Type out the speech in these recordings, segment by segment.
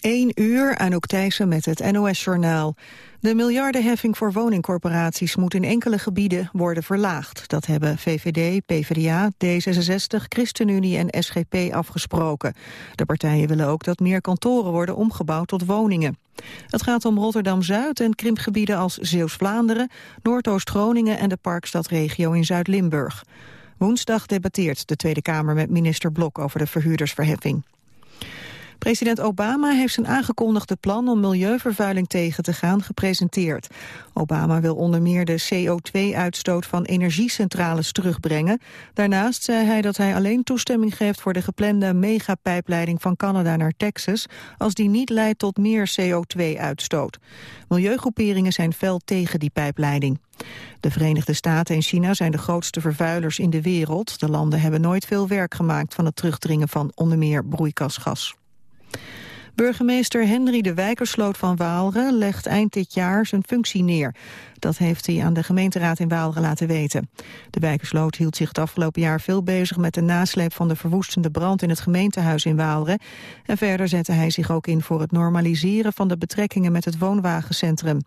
1 uur, Anouk Thijssen met het NOS-journaal. De miljardenheffing voor woningcorporaties moet in enkele gebieden worden verlaagd. Dat hebben VVD, PvdA, D66, ChristenUnie en SGP afgesproken. De partijen willen ook dat meer kantoren worden omgebouwd tot woningen. Het gaat om Rotterdam-Zuid en krimpgebieden als Zeeuws-Vlaanderen, Noordoost-Groningen en de Parkstadregio in Zuid-Limburg. Woensdag debatteert de Tweede Kamer met minister Blok over de verhuurdersverheffing. President Obama heeft zijn aangekondigde plan om milieuvervuiling tegen te gaan gepresenteerd. Obama wil onder meer de CO2-uitstoot van energiecentrales terugbrengen. Daarnaast zei hij dat hij alleen toestemming geeft voor de geplande megapijpleiding van Canada naar Texas, als die niet leidt tot meer CO2-uitstoot. Milieugroeperingen zijn fel tegen die pijpleiding. De Verenigde Staten en China zijn de grootste vervuilers in de wereld. De landen hebben nooit veel werk gemaakt van het terugdringen van onder meer broeikasgas. Burgemeester Henry de Wijkersloot van Waalre legt eind dit jaar zijn functie neer. Dat heeft hij aan de gemeenteraad in Waalre laten weten. De Wijkersloot hield zich het afgelopen jaar veel bezig met de nasleep van de verwoestende brand in het gemeentehuis in Waalre. En verder zette hij zich ook in voor het normaliseren van de betrekkingen met het woonwagencentrum.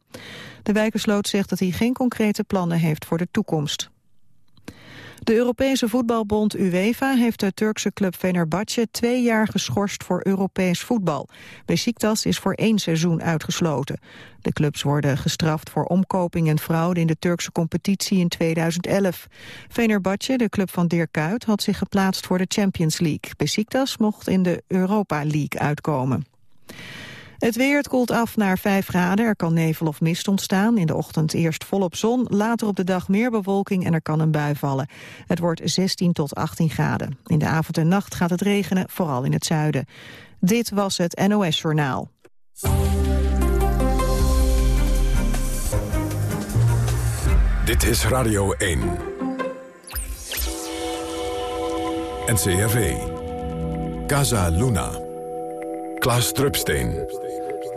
De Wijkersloot zegt dat hij geen concrete plannen heeft voor de toekomst. De Europese voetbalbond UEFA heeft de Turkse club Fenerbahce twee jaar geschorst voor Europees voetbal. Besiktas is voor één seizoen uitgesloten. De clubs worden gestraft voor omkoping en fraude in de Turkse competitie in 2011. Fenerbahce, de club van Dirk Kuyt, had zich geplaatst voor de Champions League. Besiktas mocht in de Europa League uitkomen. Het weer, koelt af naar 5 graden. Er kan nevel of mist ontstaan. In de ochtend eerst volop zon, later op de dag meer bewolking en er kan een bui vallen. Het wordt 16 tot 18 graden. In de avond en nacht gaat het regenen, vooral in het zuiden. Dit was het NOS Journaal. Dit is Radio 1. NCRV. Casa Luna. Klaas Drupsteen.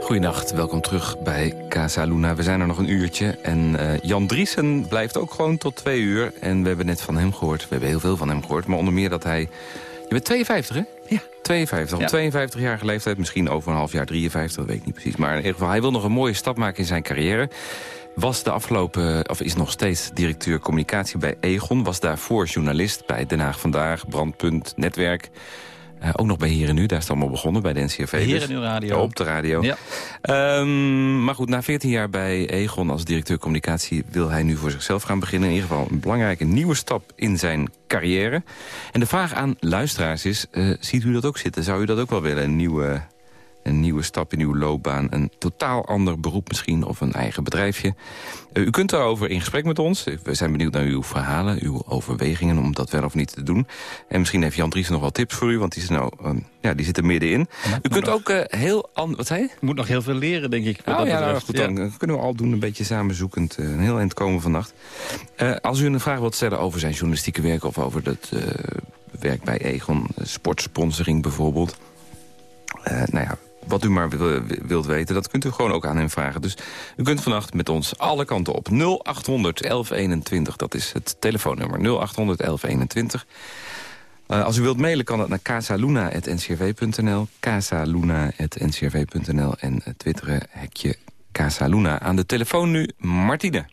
Goedenacht, welkom terug bij Casa Luna. We zijn er nog een uurtje en uh, Jan Driesen blijft ook gewoon tot twee uur. En we hebben net van hem gehoord, we hebben heel veel van hem gehoord... maar onder meer dat hij... Je bent 52, hè? Ja. 52, op 52-jarige leeftijd, misschien over een half jaar 53, dat weet ik niet precies. Maar in ieder geval, hij wil nog een mooie stap maken in zijn carrière. Was de afgelopen, of is nog steeds directeur communicatie bij Egon. Was daarvoor journalist bij Den Haag Vandaag, Brandpunt, Netwerk... Uh, ook nog bij Heren Nu, daar is het allemaal begonnen, bij de NCRV. Heren Nu Radio. Op de radio. Ja. Um, maar goed, na 14 jaar bij Egon als directeur communicatie... wil hij nu voor zichzelf gaan beginnen. In ieder geval een belangrijke nieuwe stap in zijn carrière. En de vraag aan luisteraars is, uh, ziet u dat ook zitten? Zou u dat ook wel willen, een nieuwe een nieuwe stap in uw loopbaan. Een totaal ander beroep misschien of een eigen bedrijfje. Uh, u kunt daarover in gesprek met ons. We zijn benieuwd naar uw verhalen, uw overwegingen om dat wel of niet te doen. En misschien heeft Jan Dries nog wel tips voor u, want die, is nou, uh, ja, die zit er middenin. U kunt ook uh, heel anders... Wat zei je? moet nog heel veel leren, denk ik. Oh, ja, nou, goed, dan kunnen we al doen een beetje samenzoekend. een heel eind komen vannacht. als u een vraag wilt stellen over zijn journalistieke werk... of over het werk bij Egon, sportsponsoring bijvoorbeeld... nou ja, wat u maar wilt weten, dat kunt u gewoon ook aan hem vragen. Dus u kunt vannacht met ons alle kanten op. 0800 1121, dat is het telefoonnummer. 0800 1121. Uh, als u wilt mailen kan dat naar casaluna.ncrv.nl. casaluna.ncrv.nl en uh, twitteren hekje Casaluna. Aan de telefoon nu Martine.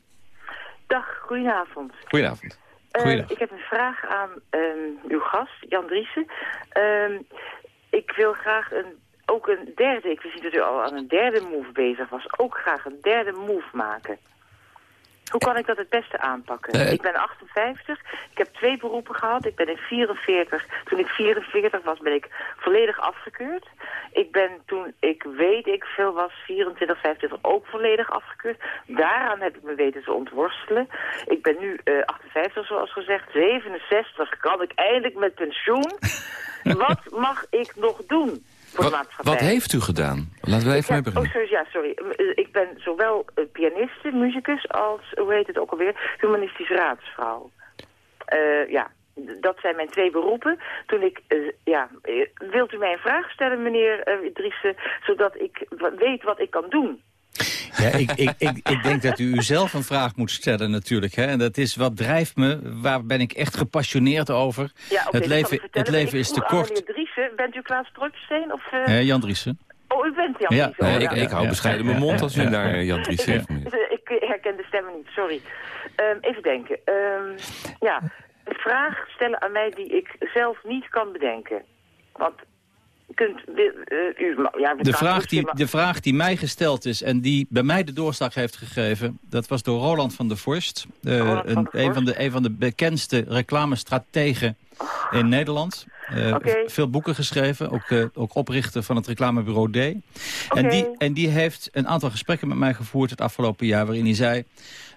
Dag, goedenavond. Goedenavond. Uh, ik heb een vraag aan um, uw gast, Jan Driessen. Ehm, ik wil graag een ook een derde, ik wist niet dat u al aan een derde move bezig was, ook graag een derde move maken. Hoe kan ik dat het beste aanpakken? Ik ben 58, ik heb twee beroepen gehad. Ik ben in 44, toen ik 44 was, ben ik volledig afgekeurd. Ik ben toen ik weet ik veel was, 24, 25, ook volledig afgekeurd. Daaraan heb ik me weten te ontworstelen. Ik ben nu uh, 58, zoals gezegd. 67 kan ik eindelijk met pensioen. Wat mag ik nog doen? Wat, wat, heeft u gedaan? Laten we even hebben. Oh, sorry, ja, sorry. Eh, ik ben zowel pianiste, muzikus, als, hoe heet het ook alweer, humanistisch raadsvrouw. Uh, ja, dat zijn mijn twee beroepen. Toen ik, uh, ja, wilt u mij een vraag stellen, meneer uh, Driessen, zodat ik weet wat ik kan doen? Ja, ik, ik, ik, ik, denk dat u uzelf een vraag moet stellen natuurlijk. Hè? En dat is, wat drijft me? Waar ben ik echt gepassioneerd over? Ja, okay, het leven, het leven is te kort. Meneer Driessen, bent u Klaas Drupsteen? Of, uh... Jan Driessen. Oh, u bent Jan Ja, Dries. Nee, Oh, ik, ja. ik hou Ja. bescheiden mijn mond als u naar eh, Jan Dries heeft. Dus, eh, Ik herken de stemmen niet, sorry. Ehm, even denken. Ehm, ja, een vraag stellen aan mij die ik zelf niet kan bedenken. Want kunt... eh, u, ja, De vraag, die, de vraag die mij gesteld is en die bij mij de doorslag heeft gegeven... dat was door Roland van der Vorst. eh, Roland van een, de, een van de bekendste reclamestrategen in Nederland. Eh. Veel boeken geschreven, ook, eh, ook oprichter van het reclamebureau D. En, die, en die heeft een aantal gesprekken met mij gevoerd het afgelopen jaar... waarin hij zei,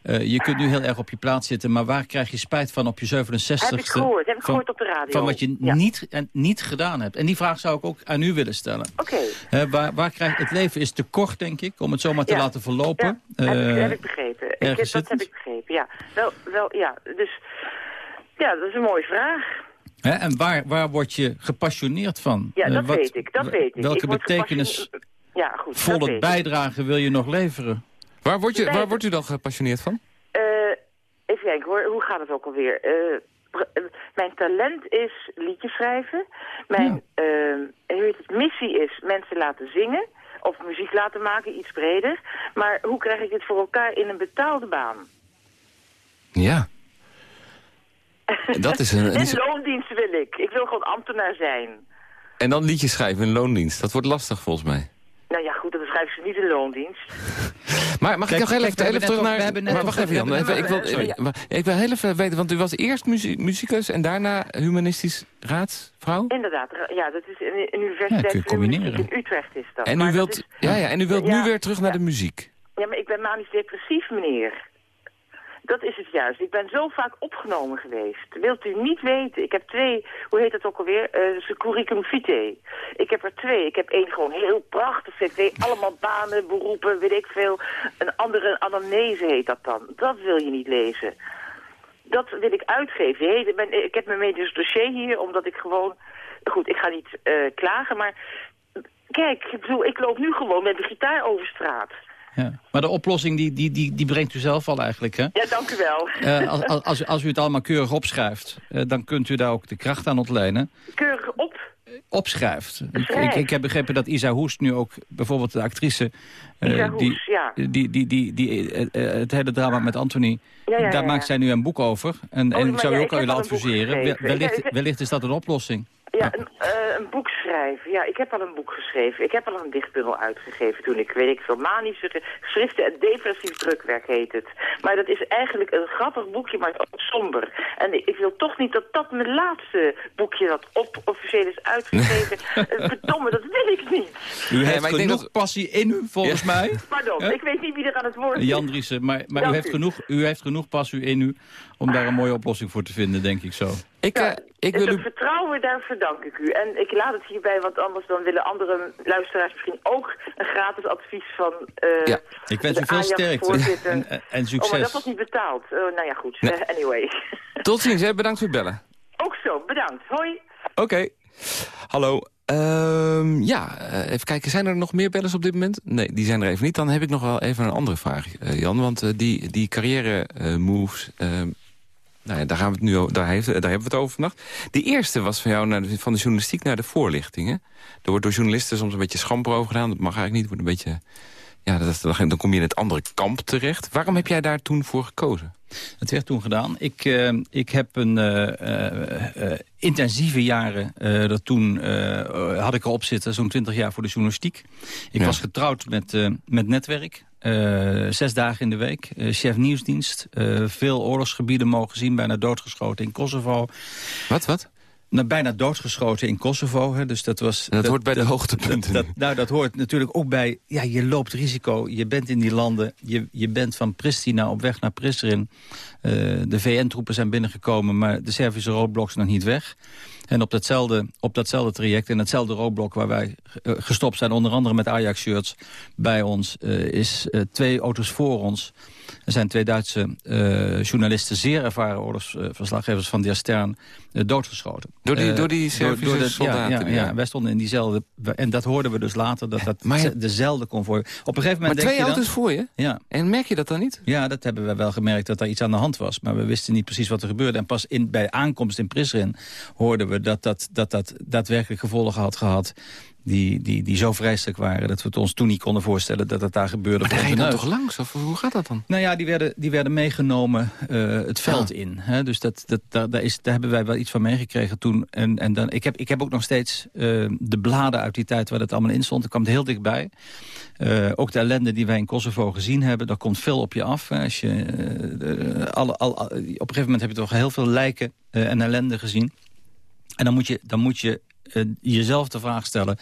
eh, je kunt nu heel erg op je plaats zitten... maar waar krijg je spijt van op je 67ste? Heb ik gehoord, heb ik van, gehoord op de radio. van wat je Ja. niet, en, niet gedaan hebt. En die vraag zou ik ook aan u willen stellen. Oké. Waar, waar krijg, het leven is te kort, denk ik, om het zomaar te Ja. laten verlopen. Ja, heb, ik, heb ik begrepen. Ik, dat heb ik begrepen, ja. Wel, wel, ja. Dus, ja, dat is een mooie vraag. hè, en waar, waar word je gepassioneerd van? Ja, Eh, dat wat- weet ik, dat weet ik. Welke ik word betekenis Ja, goed, volle bijdrage wil je nog leveren? Waar, wordt je, waar wordt u dan gepassioneerd van? Eh, even kijken hoor, hoe gaat het ook alweer? Eh, mijn talent is liedjes schrijven. Mijn heet het, missie is mensen laten zingen. Of muziek laten maken, iets breder. Maar hoe krijg ik dit voor elkaar in een betaalde baan? Ja. Dat is een... Is- loondienst wil ik. Ik wil gewoon ambtenaar zijn. En dan liedjes schrijven in loondienst. Dat wordt lastig volgens mij. Nou ja, goed, dan beschrijf ik ze niet in loondienst. Maar mag Kijk, ik nog heel kijk, even, even terug naar... toch- we hebben net maar wacht even, Jan. Even, ik, wil, net- ik, wil heel even weten, want u was eerst muzie- muzikus en daarna humanistisch raadsvrouw? Inderdaad, ja, dat is een, een Ja, kun universiteit combineren. in Utrecht is dat. En u dat wilt, is- ja, ja, en u wilt Ja, nu weer terug naar ja. de muziek. Ja, maar ik ben manisch depressief, meneer. Dat is het juist. Ik ben zo vaak opgenomen geweest. Wilt u niet weten? Ik heb twee, hoe heet dat ook alweer? Eh uh, curriculum vitae. Ik heb er twee. Ik heb één gewoon heel prachtig cv. Allemaal banen, beroepen, weet ik veel. Een andere anamnese heet dat dan. Dat wil je niet lezen. Dat wil ik uitgeven. Ik, heb mijn medisch dossier hier, omdat ik gewoon... Goed, ik ga niet uh, klagen, maar... Kijk, ik bedoel, ik loop nu gewoon met de gitaar over straat. Ja. Maar de oplossing die, die, die, die brengt u zelf al eigenlijk, hè? Ja, dank u wel. Uh, als, als, als u het allemaal keurig opschrijft, uh, dan kunt u daar ook de kracht aan ontlenen. Keurig op? Opschrijft. Ik, ik, heb begrepen dat Isa Hoest nu ook, bijvoorbeeld de actrice... Uh, die, ja. die, die, die, die, het hele drama met Anthony, ja, ja, daar maakt zij nu een boek over. En, oh, en zou u ook ja, willen adviseren. Wellicht, ik, wellicht is dat een oplossing. Ja, een, uh, een, boek schrijven. Ja, ik heb al een boek geschreven. Ik heb al een dichtbundel uitgegeven toen ik, weet ik veel, manische geschriften en depressief drukwerk heet het. Maar dat is eigenlijk een grappig boekje, maar ook somber. En ik wil toch niet dat dat mijn laatste boekje dat op officieel is uitgegeven. Verdomme, dat wil ik niet. U heeft ja, genoeg dat... passie in u, volgens ja. mij. Pardon, ik weet niet wie er aan het woord is. Jan Driessen, maar, maar u, heeft genoeg, u heeft genoeg passie in u om daar een mooie oplossing voor te vinden, denk ik zo. Ik, ja, uh, ik wil het u... vertrouwen, daar verdank ik u. En ik laat het hierbij, want anders dan willen andere luisteraars misschien ook een gratis advies van uh, ja. Ik wens u veel sterkte en, en, en, succes. Oh, maar dat was niet betaald. Uh, nou ja, goed. Nee. Uh, anyway. Tot ziens, hè. bedankt voor het bellen. Ook zo, bedankt. Hoi. Oké. Okay. Hallo. Uh, ja, uh, even kijken. Zijn er nog meer bellers op dit moment? Nee, die zijn er even niet. Dan heb ik nog wel even een andere vraag, uh, Jan. Want uh, die, die carrière moves... Nou ja, daar, gaan we het nu, daar, heeft, daar hebben we het over vannacht. De eerste was van jou naar de, van de journalistiek naar de voorlichting. Hè? Er wordt door journalisten soms een beetje schamper over gedaan. Dat mag eigenlijk niet. Wordt een beetje, ja, dat dan kom je in het andere kamp terecht. Waarom heb jij daar toen voor gekozen? Het werd toen gedaan. Ik, uh, ik heb een uh, uh, intensieve jaren. dat toen had ik erop zitten, zo'n twintig jaar voor de journalistiek. Ik ja. was getrouwd met, met netwerk. Uh, zes dagen in de week, uh, chef nieuwsdienst. Uh, veel oorlogsgebieden mogen zien, bijna doodgeschoten in Kosovo. Wat, wat? Nou, bijna doodgeschoten in Kosovo. Hè, dus dat was. Dat, dat hoort bij de hoogtepunten. Dat, nou, dat hoort natuurlijk ook bij. Ja, je loopt risico. Je bent in die landen. Je, je bent van Pristina op weg naar Prizren. de VN-troepen zijn binnengekomen, maar de Servische roodblok is nog niet weg. En op datzelfde, op datzelfde traject, in hetzelfde roodblok waar wij gestopt zijn... onder andere met Ajax-shirts bij ons, uh, is uh, twee auto's voor ons... Er zijn twee Duitse uh, journalisten, zeer ervaren oorlogsverslaggevers van Der Stern, doodgeschoten. Door die, door die Servische door, door de, soldaten? Ja, ja, ja, wij stonden in diezelfde... En dat hoorden we dus later, dat dat maar, dezelfde konvooi... Op een gegeven moment maar twee auto's dan, voor je? Ja. En merk je dat dan niet? Ja, dat hebben we wel gemerkt, dat er iets aan de hand was. Maar we wisten niet precies wat er gebeurde. En pas in, bij aankomst in Prizren hoorden we dat dat, dat dat daadwerkelijk gevolgen had gehad die, die, die zo vreselijk waren... dat we het ons toen niet konden voorstellen dat het daar gebeurde. Maar daar ga je dan toch langs? Of hoe gaat dat dan? Nou ja, die werden, die werden meegenomen uh, het veld in. Hè? Dus dat, dat, daar, daar, is, daar hebben wij wel iets van meegekregen toen. En, en dan, ik, heb, ik heb ook nog steeds uh, de bladen uit die tijd waar dat allemaal in stond. Ik kwam heel dichtbij. Uh, ook de ellende die wij in Kosovo gezien hebben, daar komt veel op je af. Als je, alle, al, op een gegeven moment heb je toch heel veel lijken en ellende gezien. En dan moet je, dan moet je jezelf de vraag stellen...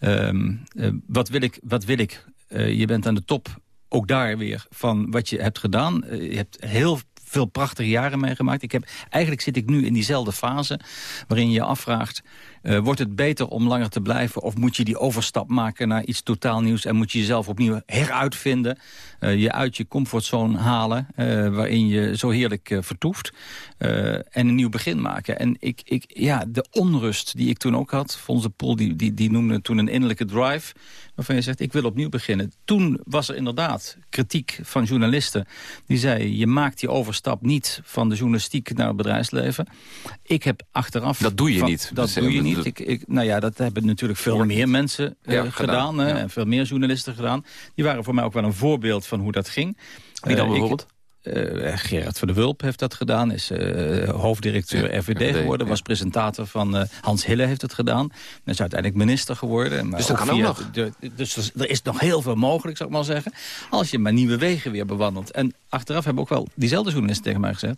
Uh, uh, wat wil ik? Wat wil ik? je bent aan de top, ook daar weer, van wat je hebt gedaan. je hebt heel veel prachtige jaren meegemaakt. Ik heb, eigenlijk zit ik nu in diezelfde fase waarin je je afvraagt... Uh, wordt het beter om langer te blijven? Of moet je die overstap maken naar iets totaal nieuws... en moet je jezelf opnieuw heruitvinden? Uh, je uit je comfortzone halen... Uh, waarin je zo heerlijk vertoeft. en een nieuw begin maken. En ik, ik, ja, de onrust die ik toen ook had... Fons de Poel die, die, die noemde toen een innerlijke drive... waarvan je zegt, ik wil opnieuw beginnen. Toen was er inderdaad kritiek van journalisten... die zeiden, je maakt die overstap niet van de journalistiek naar het bedrijfsleven. Ik heb achteraf... Dat doe je van, niet. Dat doe je niet. Ik, ik, nou ja, dat hebben natuurlijk veel meer mensen uh, ja, gedaan. gedaan ja. En veel meer journalisten gedaan. Die waren voor mij ook wel een voorbeeld van hoe dat ging. Wie dan uh, bijvoorbeeld? Uh, Gerard van der Wulp heeft dat gedaan, is uh, hoofddirecteur ja, RVD, RVD geworden... Ja. was presentator van uh, Hans Hille heeft het gedaan. En is uiteindelijk minister geworden. Maar dus dat kan ook nog? De, dus er is nog heel veel mogelijk, zou ik maar zeggen... als je maar nieuwe wegen weer bewandelt. En achteraf hebben ook wel diezelfde journalisten tegen mij gezegd...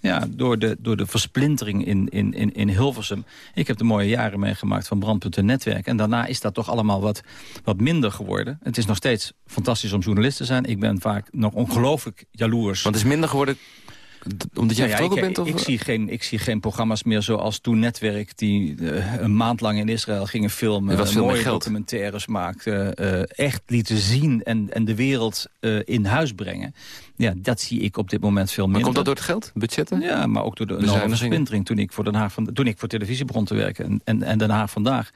ja, door de, door de versplintering in, in, in, in Hilversum... ik heb de mooie jaren meegemaakt van Brandpunt en Netwerk... en daarna is dat toch allemaal wat, wat minder geworden. Het is nog steeds fantastisch om journalist te zijn. Ik ben vaak nog ongelooflijk jaloers want het is minder geworden omdat jij nou ja, ik, bent? Of? Ik, zie geen, ik zie geen programma's meer zoals toen Netwerk... die uh, een maand lang in Israël gingen filmen... was mooie geld. documentaires maakten... Uh, echt lieten zien en, en de wereld uh, in huis brengen. Ja, dat zie ik op dit moment veel maar minder. komt dat door het geld, budgetten? Ja, maar ook door de enorme versplintering. Toen ik, voor Den Haag van, toen ik voor televisie begon te werken... en, en, en Den Haag Vandaag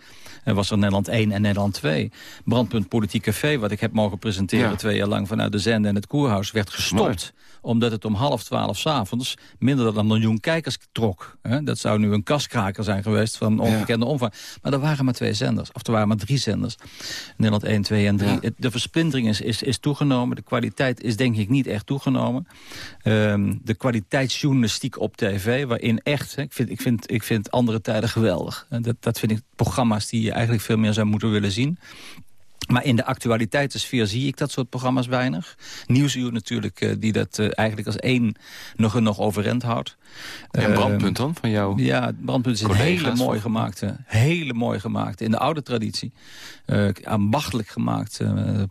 was er Nederland 1 en Nederland 2. Brandpunt Politiek Café, wat ik heb mogen presenteren... Ja. twee jaar lang vanuit de zender en het Koerhuis... werd gestopt Mooi omdat het om half twaalf s'avonds minder dan een miljoen kijkers trok. Dat zou nu een kaskraker zijn geweest van onbekende ja. omvang. Maar er waren maar twee zenders, of er waren maar drie zenders. Nederland 1, 2 en 3. Ja. De versplintering is, is, is toegenomen. De kwaliteit is denk ik niet echt toegenomen. Um, de kwaliteitsjournalistiek op tv, waarin echt... ik, vind, ik, vind, ik vind andere tijden geweldig. Dat, dat vind ik programma's die je eigenlijk veel meer zou moeten willen zien. Maar in de actualiteitensfeer zie ik dat soort programma's weinig. Nieuwsuur natuurlijk, uh, die dat uh, eigenlijk als één nog, nog overeind houdt. En Brandpunt dan, van jou? Ja, Brandpunt is een hele mooi gemaakte. Hele mooi gemaakte, in de oude traditie. Uh, ambachtelijk gemaakt.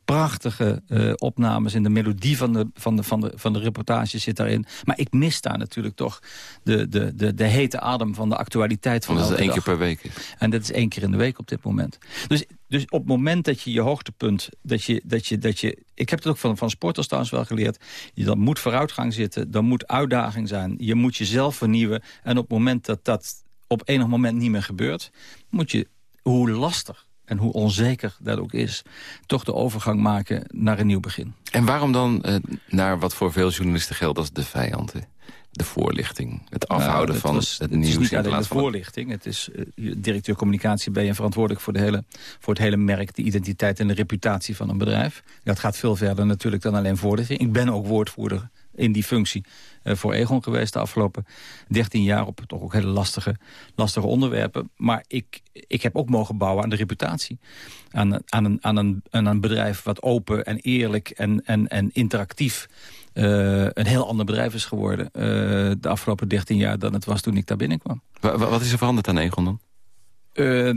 prachtige opnames in de melodie van de, van, de, van, de, van de reportage zit daarin. Maar ik mis daar natuurlijk toch de, de, de, de hete adem van de actualiteit van Dat is één dag. keer per week. En dat is één keer in de week op dit moment. Dus dus op het moment dat je je hoogtepunt... Dat je, dat je, dat je, ik heb het ook van, van sporters trouwens wel geleerd. Je, dan moet vooruitgang zitten. Dan moet uitdaging zijn. Je moet jezelf vernieuwen. En op het moment dat dat op enig moment niet meer gebeurt... moet je, hoe lastig en hoe onzeker dat ook is... toch de overgang maken naar een nieuw begin. En waarom dan uh, naar wat voor veel journalisten geldt als de vijand? De voorlichting. Het afhouden nou, van was, het, het nieuws. is niet alleen de voorlichting. Het is uh, directeur communicatie ben je verantwoordelijk voor, de hele, voor het hele merk... de identiteit en de reputatie van een bedrijf. Dat gaat veel verder natuurlijk dan alleen voorlichting. Ik ben ook woordvoerder in die functie uh, voor Egon geweest de afgelopen 13 jaar... op toch ook hele lastige, lastige onderwerpen. Maar ik, ik heb ook mogen bouwen aan de reputatie. Aan, aan, een, aan, een, aan een bedrijf wat open en eerlijk en, en, en interactief een heel ander bedrijf is geworden... Uh, de afgelopen 13 jaar dan het was toen ik daar binnenkwam. Wat, wat is er veranderd aan Egon dan? Uh,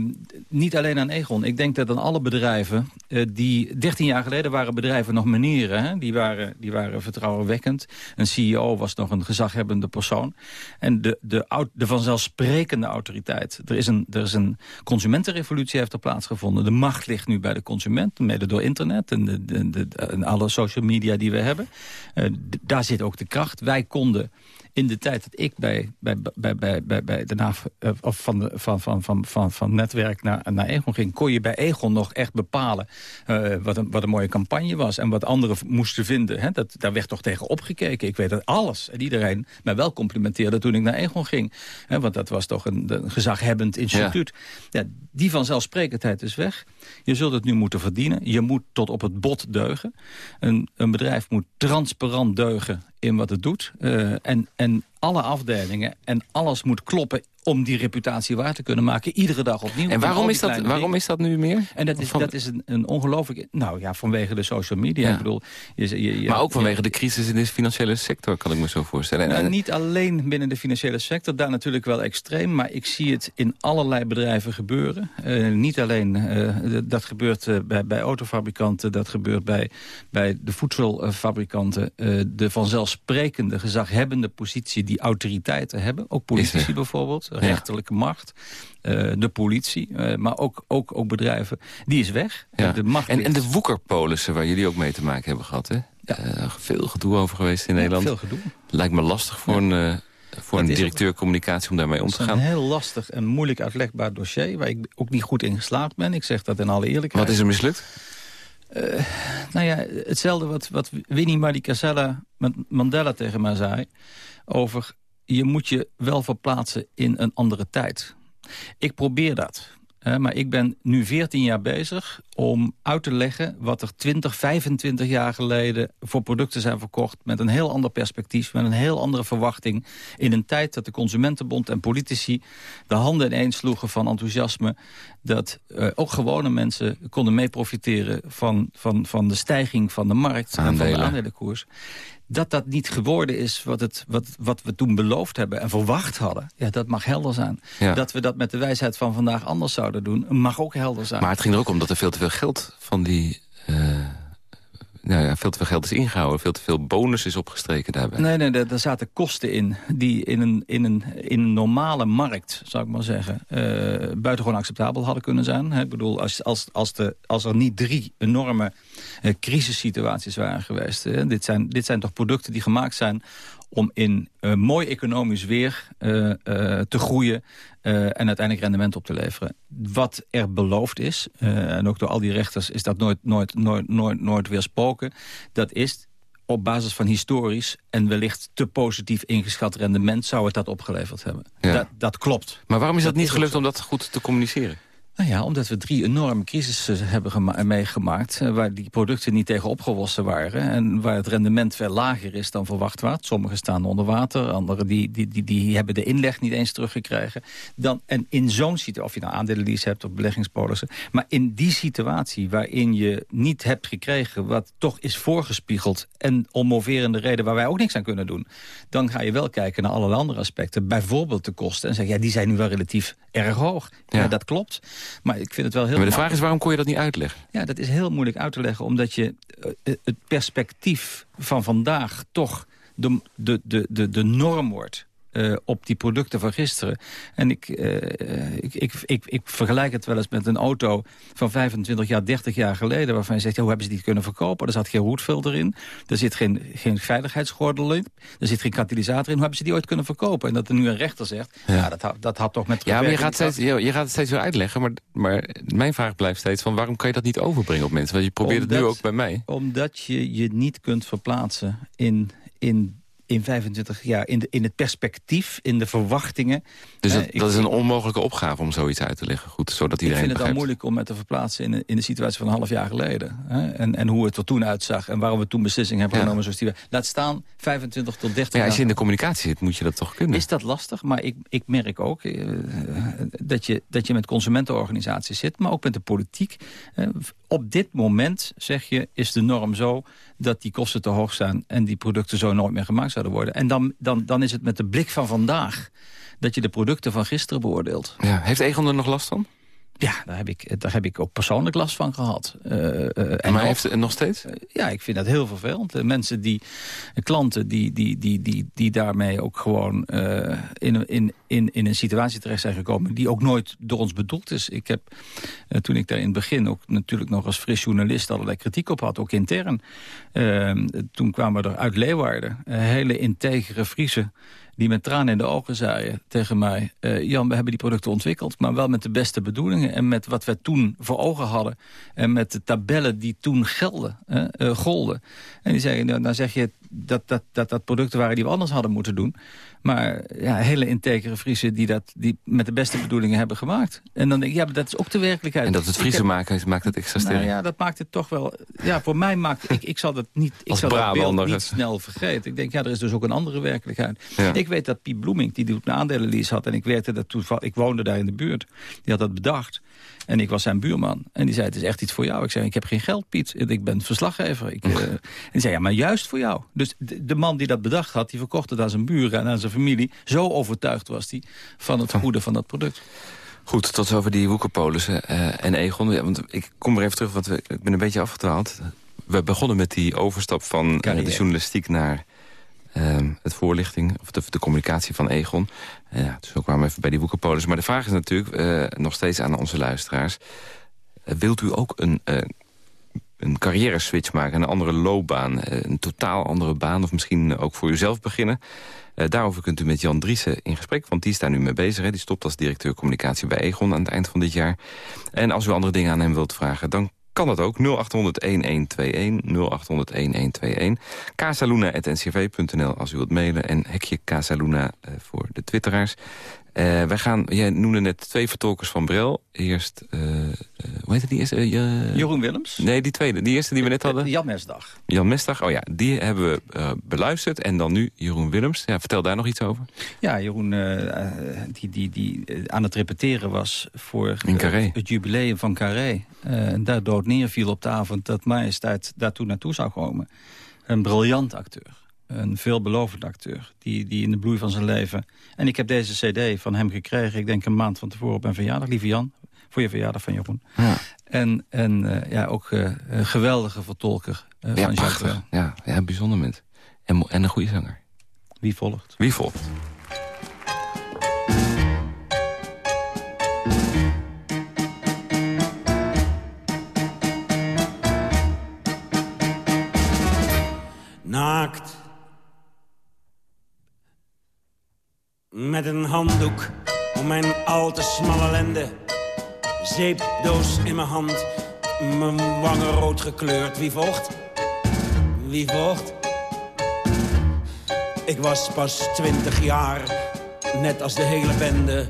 niet alleen aan Egon. Ik denk dat aan alle bedrijven... Uh, die 13 jaar geleden waren bedrijven nog meneren. Hè? Die, waren, die waren vertrouwenwekkend. Een CEO was nog een gezaghebbende persoon. En de, de, de vanzelfsprekende autoriteit. Er is, een, er is een consumentenrevolutie heeft er plaatsgevonden. De macht ligt nu bij de consument. Mede door internet en, de, de, en alle social media die we hebben. Uh, daar zit ook de kracht. Wij konden in de tijd dat ik bij, bij, bij, bij, bij, bij de NAV, of van, de, van, van, van, van, van netwerk naar, naar Egon ging... kon je bij Egon nog echt bepalen wat, een, wat een mooie campagne was... en wat anderen moesten vinden. Hè? Dat, daar werd toch tegen opgekeken. Ik weet dat alles en iedereen mij wel complimenteerde toen ik naar Egon ging. Hè? Want dat was toch een, een gezaghebbend instituut. Ja. die vanzelfsprekendheid is weg. Je zult het nu moeten verdienen. Je moet tot op het bot deugen. Een, een bedrijf moet transparant deugen in wat het doet. Uh, en, en alle afdelingen en alles moet kloppen om die reputatie waar te kunnen maken. Iedere dag opnieuw. En waarom, is dat, waarom is dat nu meer? En dat is, dat is een, een ongelooflijk... Nou ja, vanwege de social media. Ik bedoel, je, je, maar ook vanwege de crisis in de financiële sector, kan ik me zo voorstellen. Nou, niet alleen binnen de financiële sector, daar natuurlijk wel extreem. Maar ik zie het in allerlei bedrijven gebeuren. Uh, niet alleen, uh, dat gebeurt uh, bij, bij autofabrikanten, dat gebeurt bij, bij de voedselfabrikanten. de vanzelfsprekende, gezaghebbende positie die autoriteiten hebben. Ook politici bijvoorbeeld, rechterlijke macht. Uh, de politie, uh, maar ook, ook, ook bedrijven. Die is weg. Ja. De macht en, en de woekerpolissen waar jullie ook mee te maken hebben gehad. Hè? Ja. Uh, veel gedoe over geweest in Nederland. Veel gedoe. Lijkt me lastig voor een voor een directeur communicatie om daarmee om te gaan? Het is een heel lastig en moeilijk uitlegbaar dossier... waar ik ook niet goed in geslaagd ben. Ik zeg dat in alle eerlijkheid. Wat is er mislukt? Uh, nou ja, hetzelfde wat, wat Winnie Madikizela Mandela tegen mij zei... over je moet je wel verplaatsen in een andere tijd. Ik probeer dat. maar ik ben nu 14 jaar bezig om uit te leggen... wat er 20, 25 jaar geleden voor producten zijn verkocht... met een heel ander perspectief, met een heel andere verwachting... in een tijd dat de Consumentenbond en politici de handen ineens sloegen van enthousiasme... dat uh, ook gewone mensen konden mee profiteren van, van, van de stijging van de markt... en van de aandelenkoers dat dat niet geworden is wat, het, wat, wat we toen beloofd hebben en verwacht hadden... Ja, dat mag helder zijn. Dat we dat met de wijsheid van vandaag anders zouden doen, mag ook helder zijn. Maar het ging er ook om dat er veel te veel geld van die... Uh nou ja, veel te veel geld is ingehouden. Veel te veel bonus is opgestreken daarbij. Nee, nee, daar zaten kosten in die in een, in een, in een normale markt, zou ik maar zeggen, uh, buitengewoon acceptabel hadden kunnen zijn. Ik bedoel, als, als, als, de, als er niet drie enorme uh, crisissituaties waren geweest. Dit, zijn, dit zijn toch producten die gemaakt zijn om in uh, mooi economisch weer uh, uh, te groeien en uiteindelijk rendement op te leveren. Wat er beloofd is, en ook door al die rechters is dat nooit, nooit, nooit, nooit, nooit weersproken, dat is op basis van historisch en wellicht te positief ingeschat rendement... zou het dat opgeleverd hebben. Ja. Dat, dat, klopt. Maar waarom is dat, dat niet gelukt om dat goed te communiceren? Nou ja, omdat we drie enorme crisissen hebben meegemaakt... Eh, waar die producten niet tegen opgewassen waren... en waar het rendement veel lager is dan verwacht werd. Sommige staan onder water, andere die, die, die, die hebben de inleg niet eens teruggekregen. Dan, en in zo'n situatie, of je nou aandelenlease hebt of beleggingspolissen... maar in die situatie waarin je niet hebt gekregen... wat toch is voorgespiegeld en om moverende reden... waar wij ook niks aan kunnen doen... dan ga je wel kijken naar allerlei andere aspecten. Bijvoorbeeld de kosten. En zeg ja, die zijn nu wel relatief erg hoog. Ja. dat klopt. Maar ik vind het wel heel... Maar de vraag is, waarom kon je dat niet uitleggen? Ja, dat is heel moeilijk uit te leggen. Omdat je uh, het perspectief van vandaag toch de, de, de, de, de norm wordt. Uh, op die producten van gisteren. En ik, uh, ik, ik, ik, ik, vergelijk het wel eens met een auto van 25 jaar, 30 jaar geleden... waarvan je zegt, ja, hoe hebben ze die kunnen verkopen? Er zat geen roetfilter in, er zit geen, geen veiligheidsgordel in... er zit geen katalysator in. Hoe hebben ze die ooit kunnen verkopen? En dat er nu een rechter zegt, ja, ja dat, dat had toch met... Ja, maar je gaat, steeds, je, je, gaat het steeds weer uitleggen. Maar, maar mijn vraag blijft steeds van waarom kan je dat niet overbrengen op mensen? Want je probeert het nu ook bij mij. Omdat je je niet kunt verplaatsen in... in in 25 jaar in, de, in het perspectief, in de verwachtingen. Dus dat, uh, dat is een onmogelijke opgave om zoiets uit te leggen, goed, zodat iedereen Ik vind het dan moeilijk om het te verplaatsen in de, in de situatie van een half jaar geleden. Hè? En, en hoe het er toen uitzag en waarom we toen beslissingen hebben genomen zoals die Laat staan 25 tot 30 jaar. Ja, als je in de communicatie zit, moet je dat toch kunnen? Is dat lastig, maar ik, ik merk ook uh, dat, je, dat je met consumentenorganisaties zit, maar ook met de politiek. Uh, op dit moment, zeg je, is de norm zo dat die kosten te hoog zijn... en die producten zo nooit meer gemaakt zouden worden. En dan, dan, dan is het met de blik van vandaag dat je de producten van gisteren beoordeelt. Ja, heeft Egon er nog last van? Ja, daar heb ik, daar heb ik ook persoonlijk last van gehad. Uh, en maar heeft het nog steeds? Uh, ja, ik vind dat heel vervelend. Mensen die, klanten die, die, die, die, die daarmee ook gewoon in, in, in, in een situatie terecht zijn gekomen... die ook nooit door ons bedoeld is. Ik heb, toen ik daar in het begin ook natuurlijk nog als fris journalist... allerlei kritiek op had, ook intern. Toen kwamen er uit Leeuwarden hele integere Friese die met tranen in de ogen zeiden tegen mij... Uh, Jan, we hebben die producten ontwikkeld, maar wel met de beste bedoelingen... en met wat we toen voor ogen hadden... en met de tabellen die toen gelden, uh, golden. En die zeiden, nou, dan zeg je dat dat, dat dat producten waren die we anders hadden moeten doen. Maar ja, hele integere Friese die dat die met de beste bedoelingen hebben gemaakt. En dan denk ik, ja, dat is ook de werkelijkheid. En dat het Friese maken maakt het extra sterk. Nou ja, dat maakt het toch wel... Ja, voor mij maakt... Ik, ik zal dat niet, ik zal dat beeld niet snel vergeten. Ik denk, ja, er is dus ook een andere werkelijkheid. Ja. Ik weet dat Piet Bloeming, die doet een aandelenlease had... en ik werkte dat toevallig, ik woonde daar in de buurt. Die had dat bedacht. En ik was zijn buurman. En die zei, het is echt iets voor jou. Ik zei, ik heb geen geld, Piet. Ik ben verslaggever. Ik, uh, en die zei, ja, maar juist voor jou. Dus de, de, man die dat bedacht had, die verkocht het aan zijn buren en aan zijn familie. Zo overtuigd was hij van het goede van dat product. Goed, tot over die woekerpolissen uh, en Egon. Ja, want ik kom er even terug, want ik ben een beetje afgedwaald. We begonnen met die overstap van uh, de journalistiek naar uh, het voorlichting... of de, communicatie van Egon. ja, dus we kwamen even bij die woekerpolis. Maar de vraag is natuurlijk uh, nog steeds aan onze luisteraars... wilt u ook een een carrière switch maken, een andere loopbaan. Een totaal andere baan of misschien ook voor uzelf beginnen. Uh, daarover kunt u met Jan Driessen in gesprek, want die is daar nu mee bezig. Hè. Die stopt als directeur communicatie bij Egon aan het eind van dit jaar. En als u andere dingen aan hem wilt vragen, dan kan dat ook. 0800-1121, 0800-1121. casaluna.ncv.nl als u wilt mailen. En hekje Casaluna uh, voor de twitteraars. Uh, wij gaan, jij noemde net twee vertolkers van Brel. Eerst, uh, hoe heet het die eerste? Jeroen Willems. Nee, die tweede. Die eerste die we net hadden. Jan Mesdag. Jan Mesdag, oh ja. Die hebben we beluisterd. En dan nu Jeroen Willems. Ja, vertel daar nog iets over. Ja, Jeroen die, die, die aan het repeteren was voor het jubileum van Carré. en daar dood neerviel op de avond dat Majesteit daartoe naartoe zou komen. Een briljant acteur een veelbelovend acteur. Die, die in de bloei van zijn leven... En ik heb deze cd van hem gekregen, ik denk een maand van tevoren op mijn verjaardag. Lieve Jan, voor je verjaardag van Jeroen. Ja. En, en uh, ja, ook uh, een geweldige vertolker uh, ja, van Jacques Ja, ja, bijzonder mens. En, en een goede zanger. Wie volgt? Wie volgt? Met een handdoek om mijn al te smalle lende. Zeepdoos in mijn hand, mijn wangen rood gekleurd. Wie vocht? Wie vocht? Ik was pas twintig jaar, net als de hele bende.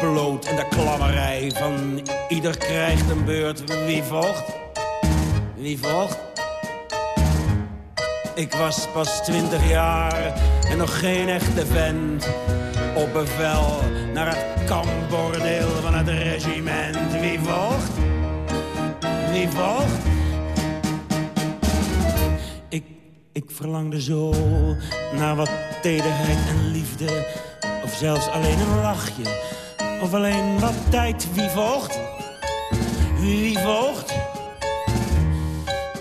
Bloot in de klammerij van ieder krijgt een beurt. Wie vocht? Wie vocht? Ik was pas twintig jaar en nog geen echte vent. Op bevel naar het kambordeel van het regiment. Wie vocht? Wie vocht? Ik, ik verlangde zo naar wat tederheid en liefde. Of zelfs alleen een lachje. Of alleen wat tijd. Wie vocht? Wie vocht?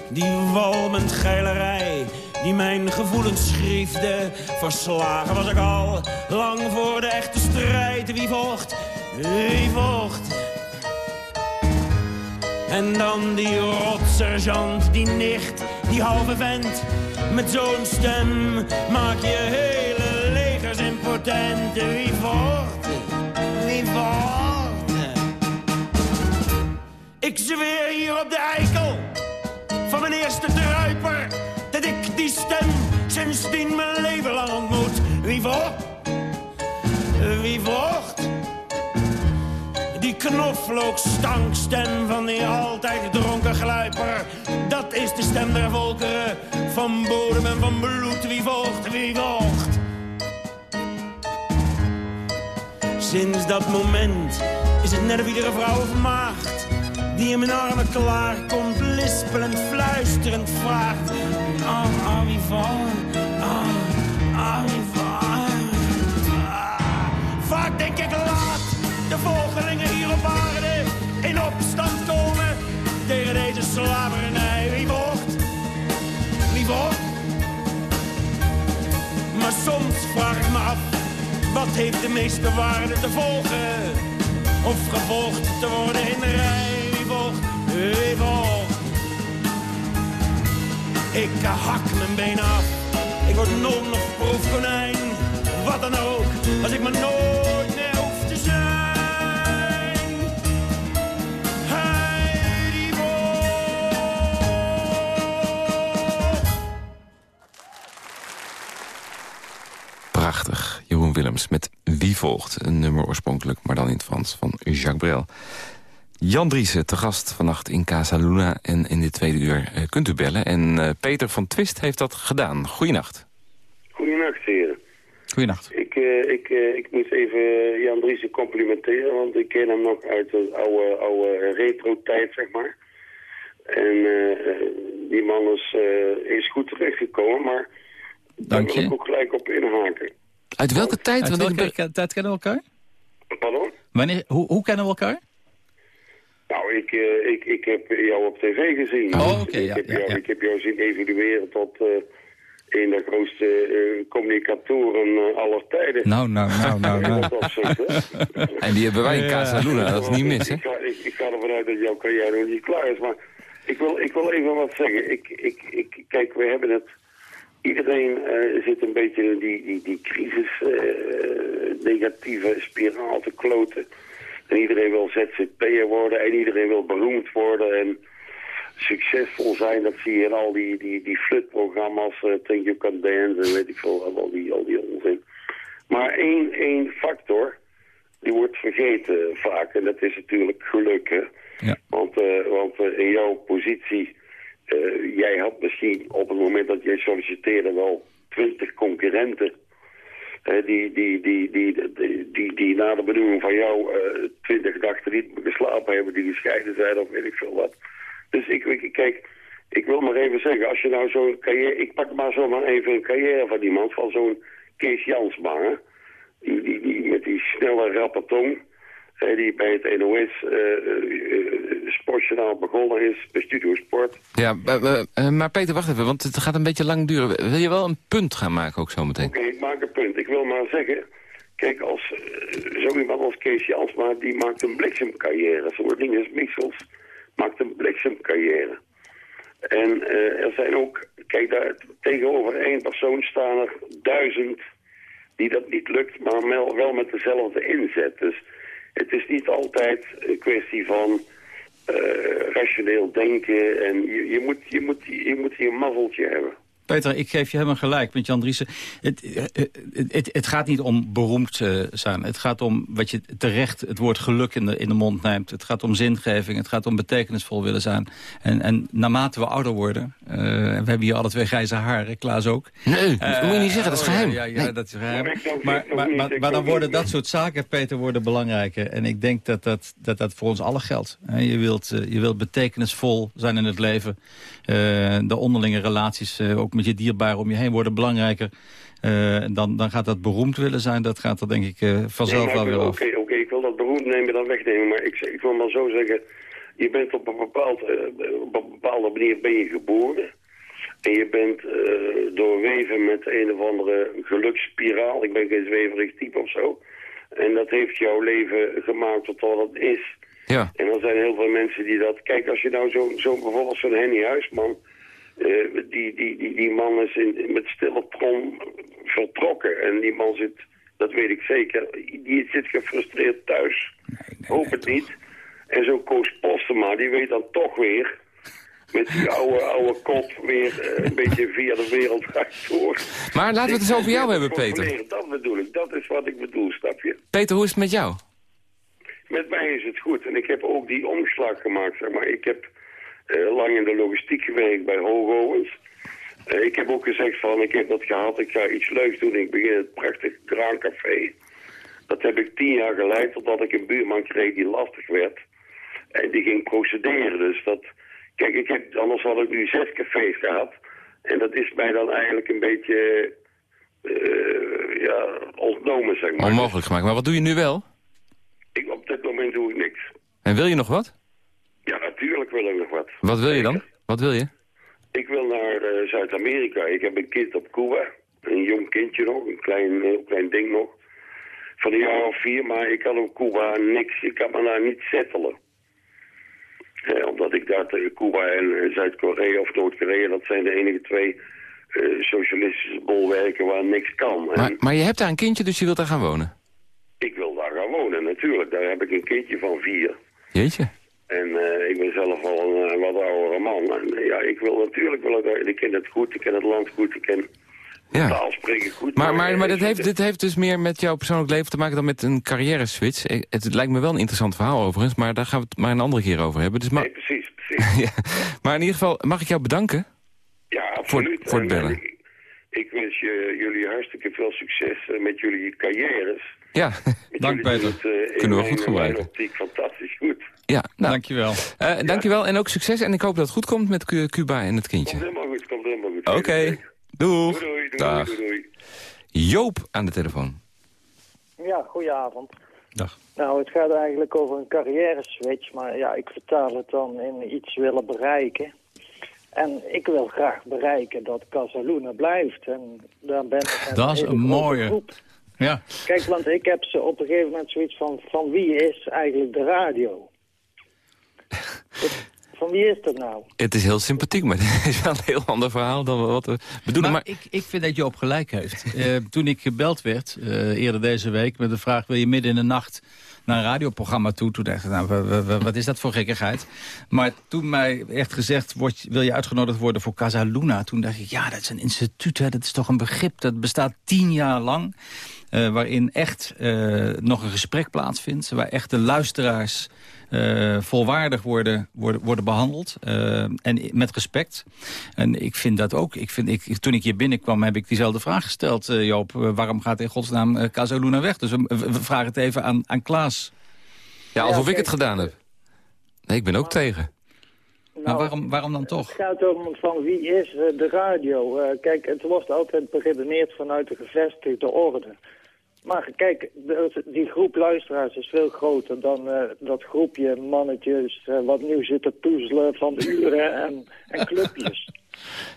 Die walmend geilerij die mijn gevoelens schreefde. Verslagen was ik al, lang voor de echte strijd. Wie vocht, wie vocht? En dan die rotsergeant, die nicht, die halve vent. Met zo'n stem maak je hele legers impotent. Wie vocht, wie vocht? Ik zweer hier op de eikel van mijn eerste druiper die stem sindsdien mijn leven lang ontmoet. Wie vocht? Wie vocht? Die knoflookstankstem van die altijd dronken gluiper. Dat is de stem der volkeren, van bodem en van bloed. Wie vocht? Wie vocht? Sinds dat moment is het net of iedere vrouw of maagd die in mijn armen klaar komt, lispelend, fluisterend vraagt. Ah, ah, wie van, ah, ah, wie. Vaak denk ik laat de volgelingen hier op aarde in opstand komen tegen deze slavernij. Wie vocht? Wie vocht? Maar soms vraag ik me af Wat heeft de meeste waarde te volgen? Of gevolgd te worden in rij? Ik hak mijn been af. Ik word non of proefkonijn. Wat dan ook, als ik me nooit meer hoef te zijn. Heidi. Prachtig. Jeroen Willems met Wie volgt? Een nummer oorspronkelijk, maar dan in het Frans, van Jacques Brel. Jan Driessen, te gast vannacht in Casa Luna. En in dit tweede uur eh, kunt u bellen. En eh, Peter van Twist heeft dat gedaan. Goeienacht. Goedenacht, heren. Goeienacht. Ik, eh, ik, eh, ik moet even Jan Driessen complimenteren, want ik ken hem nog uit de oude, oude retro-tijd, zeg maar. En die man is, eh, is goed terechtgekomen, maar Dank daar wil je. ik ook gelijk op inhaken. Uit welke tijd? Uit Want ik welke tijd kennen we elkaar? Pardon? Wanneer, hoe, hoe kennen we elkaar? Nou, ik, eh, ik, ik heb jou op tv gezien. Oh, oké, ik, ja, heb ja, jou, ja. ik heb jou zien evalueren tot eh, een der grootste eh, communicatoren eh, aller tijden. Nou, nou, nou, nou, nou. En die hebben wij in Ja. Casa Luna, dat is niet mis, hè? Ik ga, ik, ik ga ervan uit dat jouw carrière nog niet klaar is. Maar ik wil, ik wil even wat zeggen. Ik, ik, ik, kijk, we hebben het... Iedereen eh, zit een beetje in die, die, die crisis, eh, negatieve spiraal te kloten. En iedereen wil ZZP'er worden en iedereen wil beroemd worden en succesvol zijn. Dat zie je in al die, die, die flutprogramma's, uh, Think You Can Dance en weet ik veel, al die, al die onzin. Maar één, één factor, die wordt vergeten vaak. En dat is natuurlijk geluk. Hè? Ja. Want, eh, want eh, in jouw positie, jij had misschien op het moment dat jij solliciteerde wel twintig concurrenten. Die, die, die, die, die, na de benoeming van jou eh, twintig dachten niet geslapen hebben, die gescheiden zijn of weet ik veel wat. Dus ik, ik, kijk, ik wil maar even zeggen, als je nou zo'n carrière... Ik pak maar zomaar even een carrière van iemand, van zo'n Kees Jansma? Die, die, die met die snelle rappe die bij het NOS eh, eh, eh, sportjournaal begonnen is, bij Studio Sport. Ja, maar, Peter, wacht even, want het gaat een beetje lang duren. Wil je wel een punt gaan maken ook zometeen? Oké, ik maak een punt. Ik wil maar zeggen, kijk, als zo iemand als Kees Jansma, die maakt een bliksemcarrière. Zo'n ding als Michels maakt een bliksemcarrière. En er zijn ook, kijk, daar tegenover één persoon staan er duizend die dat niet lukt, maar wel met dezelfde inzet. Dus het is niet altijd een kwestie van eh, rationeel denken en je, je, moet, je, moet, je moet hier een mazzeltje hebben. Peter, ik geef je helemaal gelijk met Jan Driessen. Het, eh, het, het, het gaat niet om beroemd eh, zijn. Het gaat om wat je terecht het woord geluk in de, in de mond neemt. Het gaat om zingeving. Het gaat om betekenisvol willen zijn. En, en naarmate we ouder worden... eh, en we hebben hier alle twee grijze haren, Klaas ook. Nee, dat moet je niet zeggen, dat is oh, geheim. Ja, ja, ja, Nee. dat is geheim. Maar Maar, maar, dan worden dat soort zaken, Peter, worden belangrijker. En ik denk dat dat, dat, dat voor ons allen geldt. Hè, Je wilt, eh, je wilt betekenisvol zijn in het leven. Eh, de onderlinge relaties, eh, ook met je dierbaren om je heen, worden belangrijker. Eh, dan, dan gaat dat beroemd willen zijn. Dat gaat er denk ik vanzelf Nee, wel weer af. Oké, oké, ik wil dat beroemd nemen dan wegnemen. Maar ik, ik wil maar zo zeggen, je bent op een, bepaald, op een bepaalde manier ben je geboren. En je bent eh, doorweven met een of andere geluksspiraal. Ik ben geen zweverig type of zo. En dat heeft jouw leven gemaakt tot wat het is. Ja. En er zijn heel veel mensen die dat... Kijk, als je nou zo, zo bijvoorbeeld zo'n Henny Huisman... eh, die, die, die, die man is in, met stille trom vertrokken. En die man zit, dat weet ik zeker, die zit gefrustreerd thuis. Hoop het niet. En zo'n Koos Postema, die weet dan toch weer... met die oude, oude kop weer eh, een beetje via de wereld gaat door. Maar laten we het eens over jou hebben, Peter. Dat bedoel ik, dat is wat ik bedoel, snap je? Peter, hoe is het met jou? Met mij is het goed. En ik heb ook die omslag gemaakt, zeg maar. Ik heb eh, lang in de logistiek gewerkt bij Hoogowens. Eh, ik heb ook gezegd van, ik heb dat gehad, ik ga iets leuks doen. Ik begin het prachtig Grand Café. Dat heb ik tien jaar geleid, totdat ik een buurman kreeg die lastig werd. En die ging procederen, dus dat... Kijk, ik heb, anders had ik nu zes cafés gehad. En dat is mij dan eigenlijk een beetje... eh, ja, ontnomen, zeg maar. Onmogelijk gemaakt. Maar wat doe je nu wel? Ik, op dit moment doe ik niks. En wil je nog wat? Ja, natuurlijk wil ik nog wat. Wat wil je dan? Wat wil je? Ik wil naar eh, Zuid-Amerika. Ik heb een kind op Cuba. Een jong kindje nog, een klein, heel klein ding nog. van een jaar of vier, maar ik kan op Cuba niks, ik kan me daar niet settelen. Eh, omdat ik dacht, eh, Cuba en eh, Zuid-Korea of Noord-Korea, dat zijn de enige twee eh, socialistische bolwerken waar niks kan. Maar, En maar je hebt daar een kindje, dus je wilt daar gaan wonen? ik wil wonen, natuurlijk. Daar heb ik een kindje van vier. Jeetje. En eh, ik ben zelf wel een eh, wat oudere man. En eh, ja, ik wil natuurlijk, wil ik, ik ken het goed, ik ken het land goed, ik ken Ja. taal spreken goed. Maar, maar, maar eh, dit, heeft, dit heeft dus meer met jouw persoonlijk leven te maken dan met een carrière switch. Eh, Het lijkt me wel een interessant verhaal overigens, maar daar gaan we het maar een andere keer over hebben. Dus Nee, precies, precies. ja. Maar in ieder geval, mag ik jou bedanken? Ja, absoluut. voor het En, bellen. Ik, ik wens je, jullie hartstikke veel succes met jullie carrières. Ja, Dank, Peter. het, eh, Kunnen we goed gebruiken. optiek fantastisch goed. ja nou, Dankjewel. eh, dankjewel en ook succes. En ik hoop dat het goed komt met Cu- Cuba en het kindje. Komt helemaal goed, komt helemaal goed. Oké, doeg. Doei, doei, doei, Dag. doei, doei. Joop aan de telefoon. Ja, goedenavond. Dag. Nou, het gaat eigenlijk over een carrière switch, maar ja, ik vertaal het dan in iets willen bereiken. En ik wil graag bereiken dat Casaluna blijft. En daar ben ik Dat is een mooie. groep. Ja. Kijk, want ik heb ze op een gegeven moment zoiets van, van wie is eigenlijk de radio? Van wie is dat nou? Het is heel sympathiek, maar het is wel een heel ander verhaal dan wat we bedoelen. Maar, Maar, ik, ik vind dat Joop gelijk heeft. Eh, toen ik gebeld werd, eh, eerder deze week, met de vraag... wil je midden in de nacht naar een radioprogramma toe? Toen dacht ik, nou, wa- wa- wa- wat is dat voor gekkigheid? Maar toen mij echt gezegd, word, wil je uitgenodigd worden voor Casa Luna? Toen dacht ik, ja, dat is een instituut, hè, dat is toch een begrip. Dat bestaat tien jaar lang. Eh, waarin echt eh, nog een gesprek plaatsvindt. Waar echt de luisteraars eh, volwaardig worden, worden, worden behandeld. eh, en met respect. En ik vind dat ook. Ik vind, ik, toen ik hier binnenkwam heb ik diezelfde vraag gesteld, eh, Joop. Waarom gaat in godsnaam uh, Casaluna weg? Dus we, vragen het even aan, aan Klaas. ja, alsof Ja, ik het gedaan heb. Nee, ik ben ook tegen. Maar Nou, waarom, waarom dan toch? Het gaat om van wie is de radio. Eh, kijk, het wordt altijd beredeneerd vanuit de gevestigde orde. Maar kijk, die groep luisteraars is veel groter dan eh, dat groepje mannetjes... eh, wat nu zit te poezelen van uren en, en clubjes.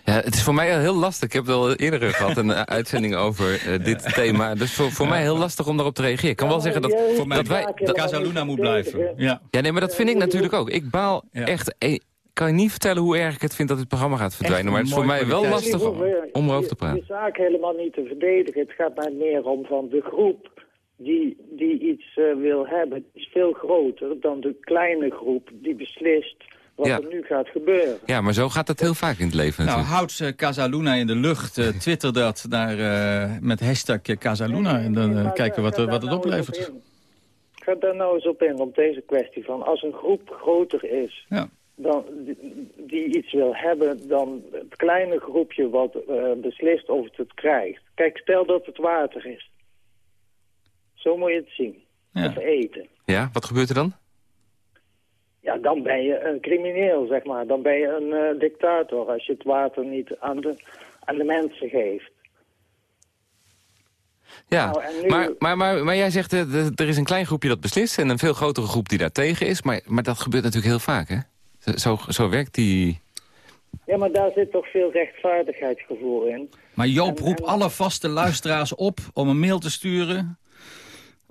Ja, het is voor mij heel lastig. Ik heb wel eerder gehad een eh, uitzending over dit thema. Dus voor, voor mij heel lastig om daarop te reageren. Ik kan wel zeggen dat... Jij- Voor mij dat wij- dat- Casaluna moet blijven. Ja. Ja, nee, maar dat vind ik natuurlijk ook. Ik baal Ja. echt... Ik kan je niet vertellen hoe erg ik het vind dat dit programma gaat verdwijnen. Maar het is voor mij wel lastig om erover te praten. Je zaak helemaal niet te verdedigen. Het gaat mij meer om van de groep die, die iets eh, wil hebben. is veel groter dan de kleine groep die beslist wat Ja. er nu gaat gebeuren. Ja, maar zo gaat het heel vaak in het leven Nou, natuurlijk. houd uh, Casaluna in de lucht. eh, twitter dat naar, eh, met hashtag eh, Casaluna. En dan eh, kijken we wat, er- wat daar het nou oplevert. op in. Ga daar nou eens op in, op deze kwestie van als een groep groter is... Ja. Dan, die, die iets wil hebben dan het kleine groepje wat eh, beslist of het het krijgt. Kijk, stel dat het water is. Zo moet je het zien. Ja. Of eten. Ja, wat gebeurt er dan? Ja, dan ben je een crimineel, zeg maar. Dan ben je een eh, dictator als je het water niet aan de, aan de mensen geeft. Ja, Nou, nu- maar, maar, maar, maar jij zegt, eh, er is een klein groepje dat beslist... en een veel grotere groep die daar tegen is. Maar, maar dat gebeurt natuurlijk heel vaak, hè? Zo, zo, werkt die... Ja, maar daar zit toch veel rechtvaardigheidsgevoel in. Maar Joop, roep en- alle vaste luisteraars op om een mail te sturen...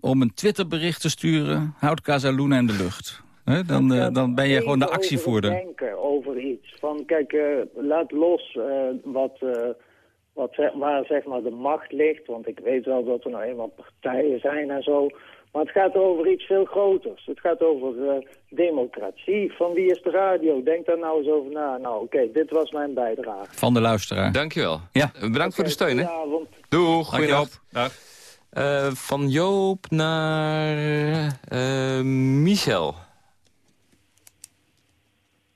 om een Twitterbericht te sturen. Houd Casaluna in de lucht. Hè, dan, eh, dan ben je gewoon de Even over actievoerder. denken over iets. Van, kijk, eh, laat los eh, wat, eh, wat, waar zeg maar de macht ligt. Want ik weet wel dat er nou eenmaal partijen zijn en zo. Maar het gaat over iets veel groters. Het gaat over eh, democratie. Van wie is de radio? Denk daar nou eens over na. Nou, oké, dit was mijn bijdrage. Van de luisteraar. Dankjewel. Ja. Eh, Bedankt voor de steun, hè? Doeg, Dank je, Joop. goeiedag. Eh, van Joop naar eh, Michel.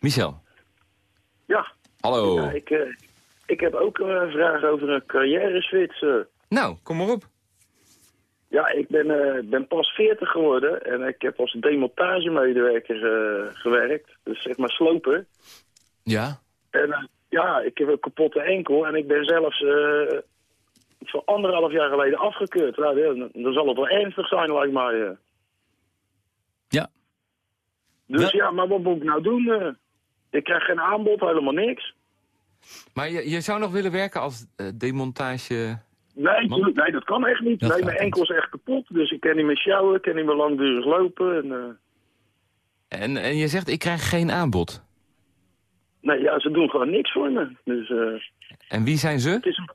Michel, Ja, hallo. ja ik, eh, ik heb ook een vraag over een carrière switch. eh. Nou, kom maar op. Ja, ik ben, eh, ben pas 40 geworden en ik heb als demontagemedewerker eh, gewerkt. Dus zeg maar sloper. Ja? En eh, ja, ik heb een kapotte enkel en ik ben zelfs van anderhalf jaar geleden afgekeurd. Nou, dan, zal het wel ernstig zijn, lijkt mij. Ja. Dus Ja. ja, maar wat moet ik nou doen? ik krijg geen aanbod, helemaal niks. Maar je, je zou nog willen werken als demontage... Nee, Man? nee, dat kan echt niet. Dat nee, mijn enkel is echt kapot. Dus ik kan niet meer sjouwen, ik kan niet meer langdurig lopen. En, eh, En, en je zegt, ik krijg geen aanbod. nee, ja, ze doen gewoon niks voor me. Dus eh, En wie zijn ze? het is... een-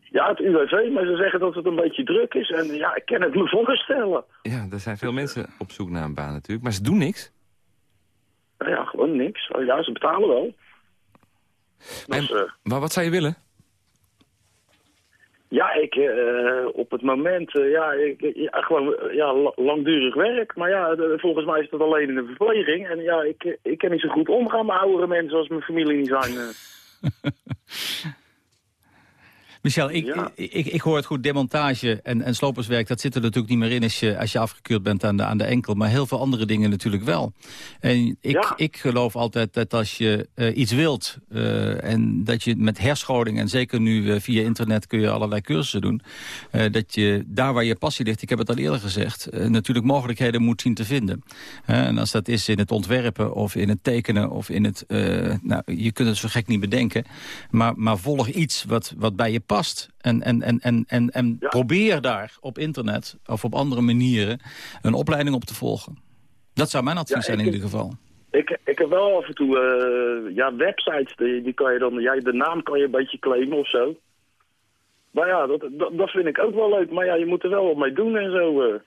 Ja, het UWV, maar ze zeggen dat het een beetje druk is. En ja, ik kan het me voorstellen. Ja, er zijn veel mensen op zoek naar een baan natuurlijk. Maar ze doen niks. Ja, gewoon niks. Oh, ja, ze betalen wel. En, Dus, eh, maar wat zou je willen? Ja, ik, eh, op het moment, eh, ja, ik, gewoon eh, ja, la- langdurig werk. Maar ja, volgens mij is dat alleen in de verpleging. En ja, ik, ik kan niet zo goed omgaan met oudere mensen als mijn familie niet zijn. Michel, ik, Ja. ik, ik, ik hoor het goed, demontage en, en sloperswerk... dat zit er natuurlijk niet meer in als je, als je afgekeurd bent aan de, aan de enkel. Maar heel veel andere dingen natuurlijk wel. En ik, Ja. ik geloof altijd dat als je eh, iets wilt... eh, en dat je met herscholing, en zeker nu eh, via internet kun je allerlei cursussen doen... dat je daar waar je passie ligt, ik heb het al eerder gezegd... natuurlijk mogelijkheden moet zien te vinden. En als dat is in het ontwerpen of in het tekenen of in het... nou, je kunt het zo gek niet bedenken. Maar, maar volg iets wat, wat bij je past. En, en, en, en, en, en Ja. probeer daar op internet of op andere manieren een opleiding op te volgen. Dat zou mijn advies Ja, zijn in ieder geval. Ik, ik heb wel af en toe eh, ja, websites, die, die kan je dan, ja, de naam kan je een beetje claimen of zo. Maar ja, dat, dat, dat vind ik ook wel leuk. Maar ja, je moet er wel wat mee doen en zo. eh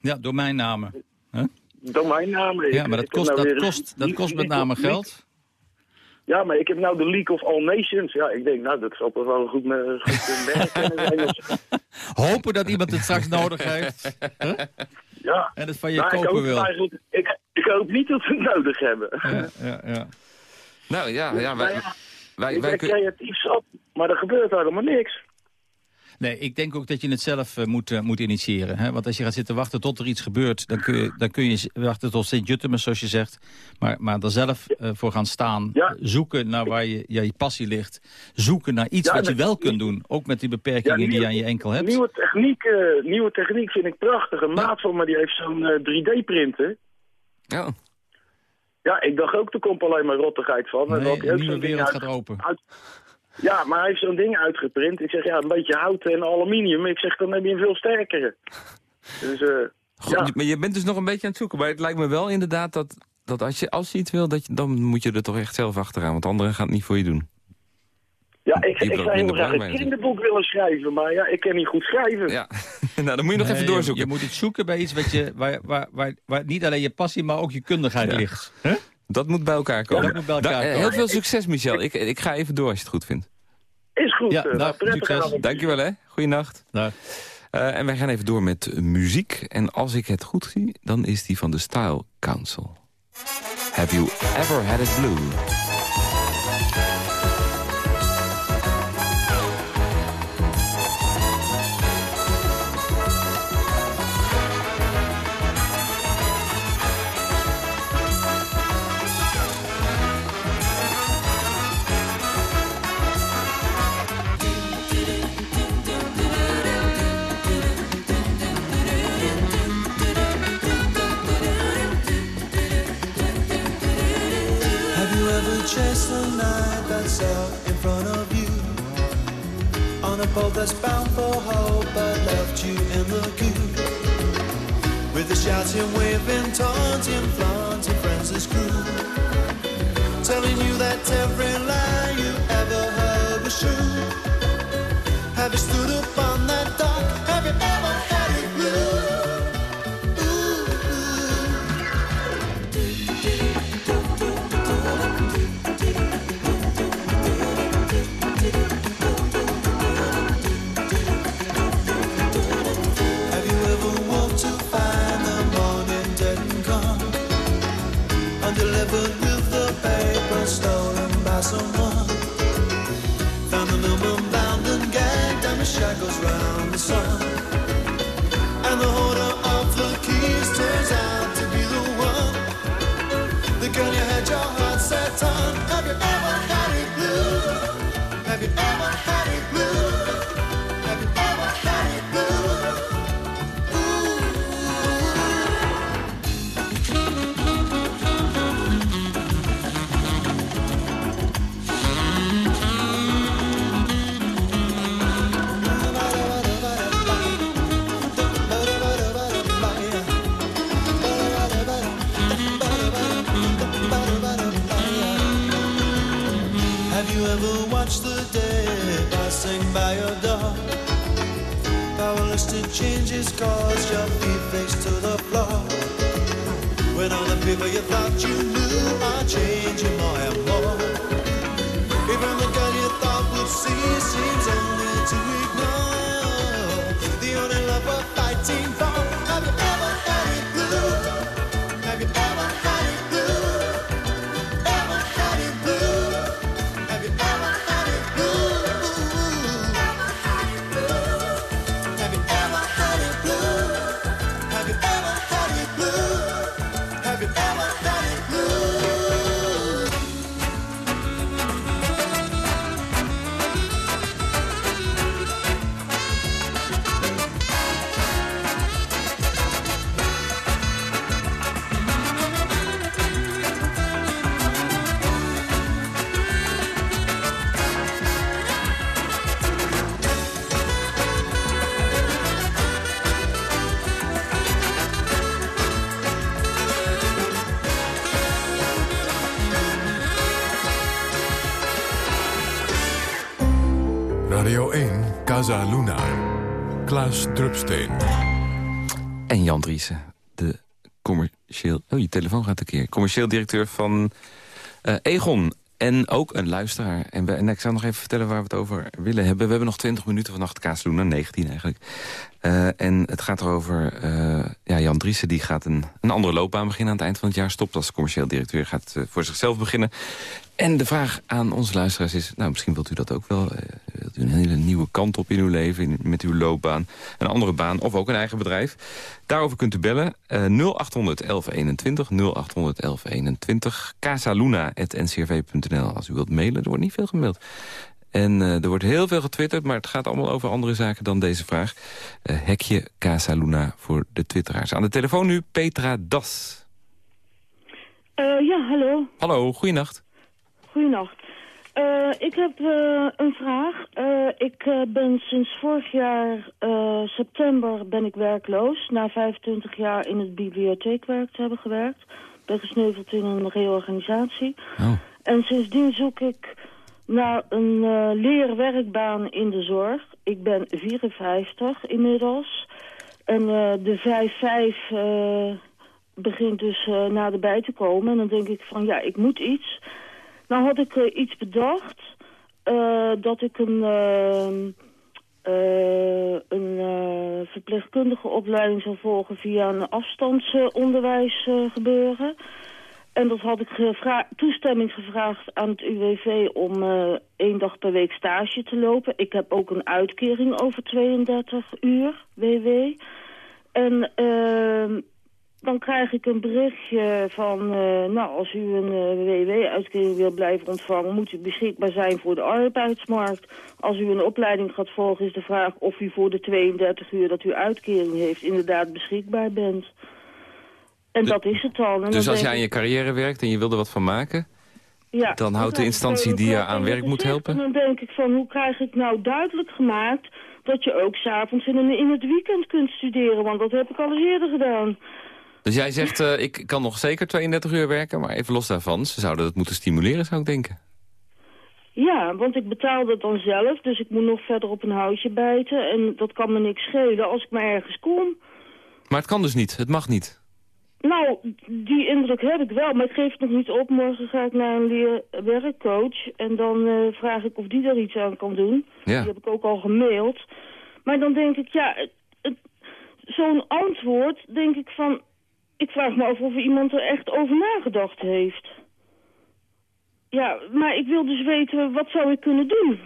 Ja, domeinnamen. Huh? domeinnamen. Ja, maar dat kost, nou dat kost, dat kost met name geld. Ja, maar ik heb nou de League of All Nations. Ja, ik denk, nou, dat zal toch wel goed, me, goed. Dus, Hopen dat iemand het straks nodig heeft. Huh? Ja, En het van je Nou, ik, kopen hoop wil. ik, ik hoop niet dat we het nodig hebben. Ja, ja, ja. Nou ja, ja wij, ja, wij, ik wij ben kun- creatief zat, maar er gebeurt helemaal niks. Nee, ik denk ook dat je het zelf eh, moet, eh, moet initiëren. Hè? Want als je gaat zitten wachten tot er iets gebeurt... dan kun je, dan kun je wachten tot Sint-Jutemus, zoals je zegt. Maar, maar er zelf eh, voor gaan staan. Ja. Zoeken naar waar je, ja, je passie ligt. Zoeken naar iets Ja, wat je wel kunt doen. Ook met die beperkingen die je aan je enkel hebt. Nieuwe techniek, eh, nieuwe techniek vind ik prachtig. Een maat van me die heeft zo'n eh, 3D-printer. Ja. Ja, ik dacht ook, er komt alleen maar rottigheid van. En Nee, een nieuwe wereld uit- gaat open. uit- Ja, maar hij heeft zo'n ding uitgeprint. Ik zeg, ja, een beetje hout en aluminium. Ik zeg, dan heb je een veel sterkere. Dus, eh Goed, ja. Maar je bent dus nog een beetje aan het zoeken. Maar het lijkt me wel inderdaad dat, dat als, je, als je iets wil, dat je, dan moet je er toch echt zelf achteraan. Want anderen gaan het niet voor je doen. Ja, ik, ik zou heel graag een kinderboek willen schrijven, maar ja, ik kan niet goed schrijven. Ja, nou dan moet je nog Nee, even doorzoeken. Je, moet het zoeken bij iets wat je, waar, waar, waar, waar niet alleen je passie, maar ook je kundigheid Ja. ligt. Dat moet bij elkaar komen. dat moet bij elkaar Da- komen. Heel veel succes, Michel. Ik, ik ga even door als je het goed vindt. Is goed. Ja, eh, dag, succes. Dankjewel, hè. Goeienacht. Nou, Eh, en wij gaan even door met muziek. En als ik het goed zie, dan is die van de Style Council. Have you ever had it blue? Powerless to change his cause, your feet face to the floor. When all the people you thought you knew are changing more and more. Casa Luna. Klaas Drupsteen. En Jan Driessen, de commercieel... Oh, je telefoon gaat een keer. Commercieel directeur van eh, Egon. En ook een luisteraar. En, we- en ik zou nog even vertellen waar we het over willen hebben. We hebben nog 20 minuten vannacht Casa Luna, 19 eigenlijk. Eh, en het gaat erover... eh, ja, Jan Driessen die gaat een, een andere loopbaan beginnen aan het eind van het jaar. Stopt als commercieel directeur, gaat voor zichzelf beginnen. En de vraag aan onze luisteraars is... nou, misschien wilt u dat ook wel. U een hele nieuwe kant op in uw leven, in- met uw loopbaan. Een andere baan of ook een eigen bedrijf. Daarover kunt u bellen. eh 0800 1121, 0800 1121. casaluna.ncrv.nl als u wilt mailen. Er wordt niet veel gemaild. En eh, er wordt heel veel getwitterd, maar het gaat allemaal over andere zaken dan deze vraag. Eh, hekje Casa Luna voor de twitteraars. Aan de telefoon nu Petra Das. Eh, ja, hallo. Hallo, goeienacht. Goedenacht. Eh, ik heb eh, een vraag. Eh, ik ben sinds vorig jaar september ben ik werkloos. Na 25 jaar in het bibliotheekwerk te hebben gewerkt. Ben gesneuveld in een reorganisatie. Oh. En sindsdien zoek ik naar een leerwerkbaan in de zorg. Ik ben 54 inmiddels. En de 5-5 eh, begint dus naderbij te komen. En dan denk ik van ja, ik moet iets. Nou had ik eh, iets bedacht. eh, dat ik een, eh, een verpleegkundige opleiding zou volgen via een afstandsonderwijs gebeuren. En dat had ik toestemming gevraagd aan het UWV om één dag per week stage te lopen. Ik heb ook een uitkering over 32 uur, WW. En ehm, dan krijg ik een berichtje van... eh, nou, als u een WW-uitkering wil blijven ontvangen... moet u beschikbaar zijn voor de arbeidsmarkt. Als u een opleiding gaat volgen is de vraag of u voor de 32 uur dat u uitkering heeft... inderdaad beschikbaar bent. En dat is het dan. En Dus als jij aan je carrière werkt en je wil er wat van maken... ja, dan houdt de instantie die je aan werk moet helpen? En dan denk ik van, hoe krijg ik nou duidelijk gemaakt... dat je ook s'avonds en in het weekend kunt studeren? Want dat heb ik al eerder gedaan. Dus jij zegt, eh, ik kan nog zeker 32 uur werken... maar even los daarvan, ze zouden dat moeten stimuleren, zou ik denken. Ja, want ik betaal dat dan zelf, dus ik moet nog verder op een houtje bijten. En dat kan me niks schelen als ik maar ergens kom. Maar het kan dus niet, het mag niet. Nou, die indruk heb ik wel, maar ik geef het nog niet op. Morgen ga ik naar een leer- werkcoach en dan eh, vraag ik of die daar iets aan kan doen. Ja. Die heb ik ook al gemaild. Maar dan denk ik, ja, zo'n antwoord, denk ik van... Ik vraag me af of iemand er echt over nagedacht heeft. Ja, maar ik wil dus weten, wat zou ik kunnen doen?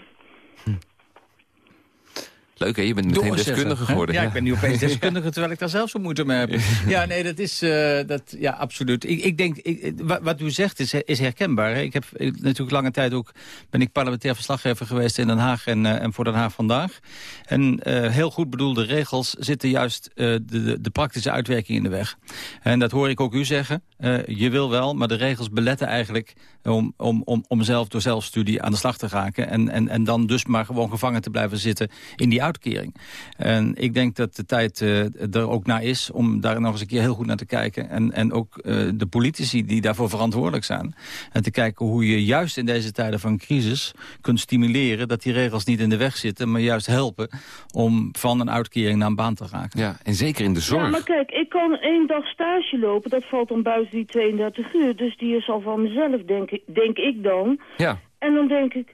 Leuk hè, je bent meteen deskundige geworden. Ja, ik ben nu opeens deskundige, terwijl ik daar zelf zo moeite mee heb. Ja, nee, dat is, eh, dat, ja, absoluut. Ik, ik denk, ik, wat, wat u zegt is, is herkenbaar. Hè? Ik heb eh, natuurlijk lange tijd ook, ben ik parlementair verslaggever geweest in Den Haag en, eh, en voor Den Haag Vandaag. En eh, heel goed bedoelde regels zitten juist eh, de, de, de praktische uitwerking in de weg. En dat hoor ik ook u zeggen. Eh, je wil wel, maar de regels beletten eigenlijk om, om, om, om zelf door zelfstudie aan de slag te raken. En, en, en dan dus maar gewoon gevangen te blijven zitten in die uitkering. En ik denk dat de tijd uh, er ook naar is om daar nog eens een keer heel goed naar te kijken. En, en ook uh, de politici die daarvoor verantwoordelijk zijn. En te kijken hoe je juist in deze tijden van crisis kunt stimuleren... dat die regels niet in de weg zitten, maar juist helpen... om van een uitkering naar een baan te raken. Ja, en zeker in de zorg. Ja, maar kijk, ik kan één dag stage lopen. Dat valt dan buiten die 32 uur. Dus die is al van mezelf, denk ik, denk ik dan. Ja. En dan denk ik,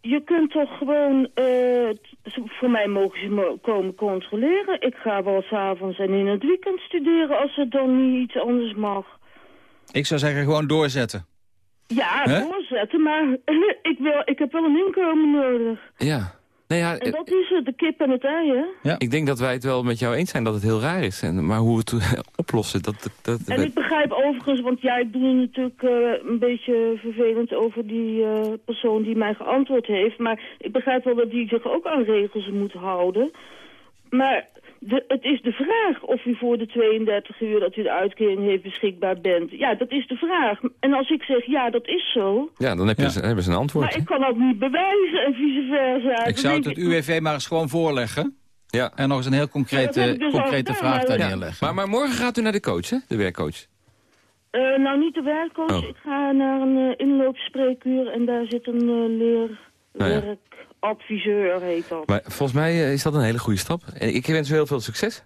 je kunt toch gewoon, uh, voor mij mogen ze me komen controleren. Ik ga wel s'avonds en in het weekend studeren als het dan niet iets anders mag. Ik zou zeggen gewoon doorzetten. Ja, doorzetten, maar ik, wil, ik heb wel een inkomen nodig. Ja. Nee, ja, en dat is het, de kip en het ei, hè? Ja. Ik denk dat wij het wel met jou eens zijn dat het heel raar is. En, maar hoe we het oplossen, dat... dat en ik begrijp overigens, want jij ja, doet natuurlijk uh, een beetje vervelend over die uh, persoon die mij geantwoord heeft. Maar ik begrijp wel dat die zich ook aan regels moet houden. Maar de, het is de vraag of u voor de 32 uur dat u de uitkering heeft beschikbaar bent. Ja, dat is de vraag. En als ik zeg ja, dat is zo... Ja, dan heb je, ja. hebben ze een antwoord. Maar ik kan dat niet bewijzen en vice versa. Ik zou het het UWV maar eens gewoon voorleggen. Ja. En nog eens een heel concrete, dus concrete vraag daar ja. neerleggen. Maar, maar morgen gaat u naar de coach, hè? De werkcoach. Uh, nou, niet de werkcoach. Oh. Ik ga naar een uh, inloopspreekuur en daar zit een uh, leer... Nou ja. Werkadviseur heet dat. Maar volgens mij is dat een hele goede stap. En ik wens u heel veel succes.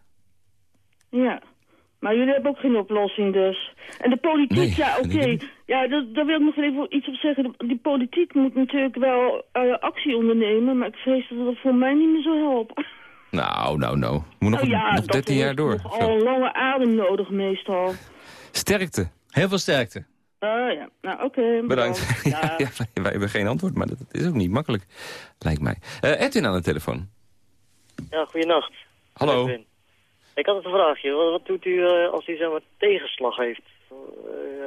Ja. Maar jullie hebben ook geen oplossing dus. En de politiek, nee, ja oké. Okay. Ja, daar wil ik nog even iets op zeggen. Die politiek moet natuurlijk wel uh, actie ondernemen, maar ik vrees dat dat voor mij niet meer zo helpt. Nou, nou, nou. Moet nog, nou ja, nog 13 jaar door. Nog al een lange adem nodig meestal. Sterkte. Heel veel sterkte. Oh ja, nou oké. Okay, bedankt. Ja. ja, wij hebben geen antwoord, maar dat is ook niet makkelijk, lijkt mij. Uh, Edwin aan de telefoon. Ja, goeienacht. Hallo. Edwin. Ik had een vraagje. Wat, wat doet u uh, als u zeg maar, tegenslag heeft? Uh,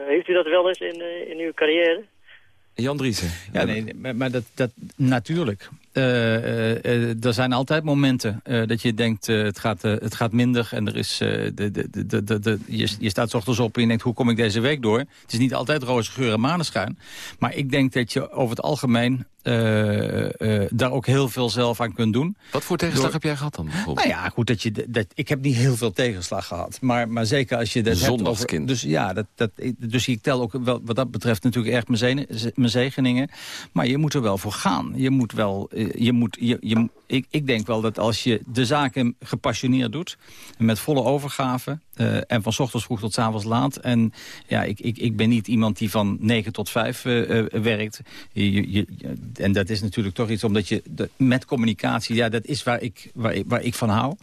heeft u dat wel eens in, in uw carrière? Jan Driessen. Ja, nee, maar dat, dat natuurlijk. Uh, uh, er zijn altijd momenten dat je denkt het, gaat, het gaat minder en er is, de, de, de, de, de, je, je staat s ochtends op en je denkt hoe kom ik deze week door. Het is niet altijd roze geur en maneschijn. Maar ik denk dat je over het algemeen daar ook heel veel zelf aan kunt doen. Wat voor tegenslag heb jij gehad dan? Nou ja, goed, dat je, dat, ik heb niet heel veel tegenslag gehad. Maar, maar zeker als je dat hebt over... Dus ja, dat, dat, dus ik tel ook wel, wat dat betreft natuurlijk erg mijn, mijn zegeningen. Maar je moet er wel voor gaan. Je moet wel je moet, je, je, ik, ik denk wel dat als je de zaken gepassioneerd doet... met volle overgave uh, en van ochtends vroeg tot avonds laat... en ja, ik, ik, ik ben niet iemand die van 9 tot 5 uh, uh, werkt. Je, en dat is natuurlijk toch iets omdat je de, met communicatie... ja, dat is waar ik, waar ik, van hou.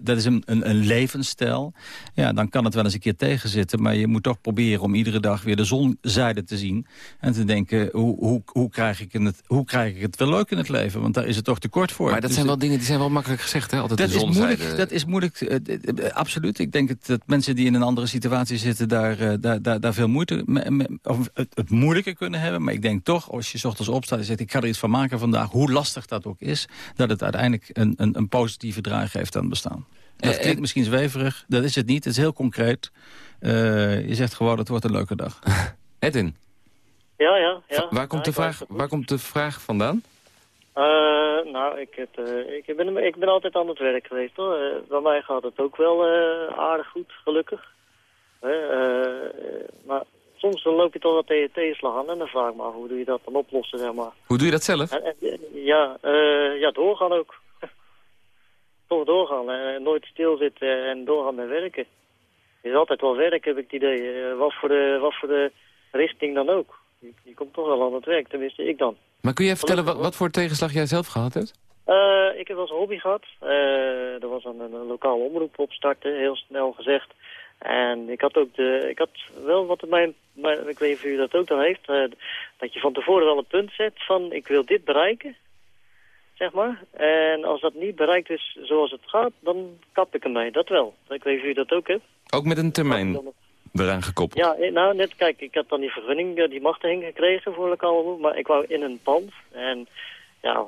dat is een, een, een levensstijl. Ja, dan kan het wel eens een keer tegenzitten... maar je moet toch proberen om iedere dag weer de zonzijde te zien... en te denken, hoe, hoe, hoe, krijg, ik het, hoe krijg ik het wel leuk in het leven? Want daar is het toch tekort voor. Maar dat zijn wel dingen die zijn wel makkelijk gezegd, hè? Altijd dat de is moeilijk, Dat is moeilijk, uh, absoluut. Ik denk dat, dat, mensen die in een andere situatie zitten... daar, uh, daar, daar, daar veel moeite me, me, of het, het moeilijker kunnen hebben. Maar ik denk toch, als je s ochtends opstaat en zegt... ik ga er iets van maken vandaag, hoe lastig dat ook is... dat het uiteindelijk een, een, een positieve draai geeft aan het bestaan. Dat klinkt misschien zweverig, dat is het niet. Het is heel concreet. je zegt gewoon, het wordt een leuke dag. Edwin? Ja, ja. ja. Waar, komt ja, de vraag, waar komt de vraag vandaan? Uh, nou, ik, heb, uh, ik, ben, ik ben altijd aan het werk geweest hoor. Uh, bij mij gaat het ook wel aardig goed, gelukkig. maar soms dan loop je toch wat tegen tegenslag aan en dan vraag ik me af, hoe doe je dat dan oplossen, zeg maar. Hoe doe je dat zelf? En, en, ja, ja, doorgaan ook. toch doorgaan en nooit stilzitten en doorgaan met werken. Het is altijd wel werk, heb ik het idee. wat, voor de, wat voor de richting dan ook. Je, je komt toch wel aan het werk, tenminste ik dan. Maar kun je vertellen wat, wat voor tegenslag jij zelf gehad hebt? Uh, ik heb wel eens een hobby gehad. Uh, er was een, een lokale omroep opstarten, heel snel gezegd. En ik had ook de, ik had wel wat mijn, mijn ik weet niet of u dat ook dan heeft, uh, dat je van tevoren wel een punt zet van ik wil dit bereiken, zeg maar. En als dat niet bereikt is zoals het gaat, dan kap ik ermee, dat wel. Ik weet niet of u dat ook hebt. Ook met een termijn? Eraan gekoppeld? Ja, nou net, kijk, ik had dan die vergunning, die machtiging gekregen voor lokaal omroep, maar ik wou in een pand. En ja,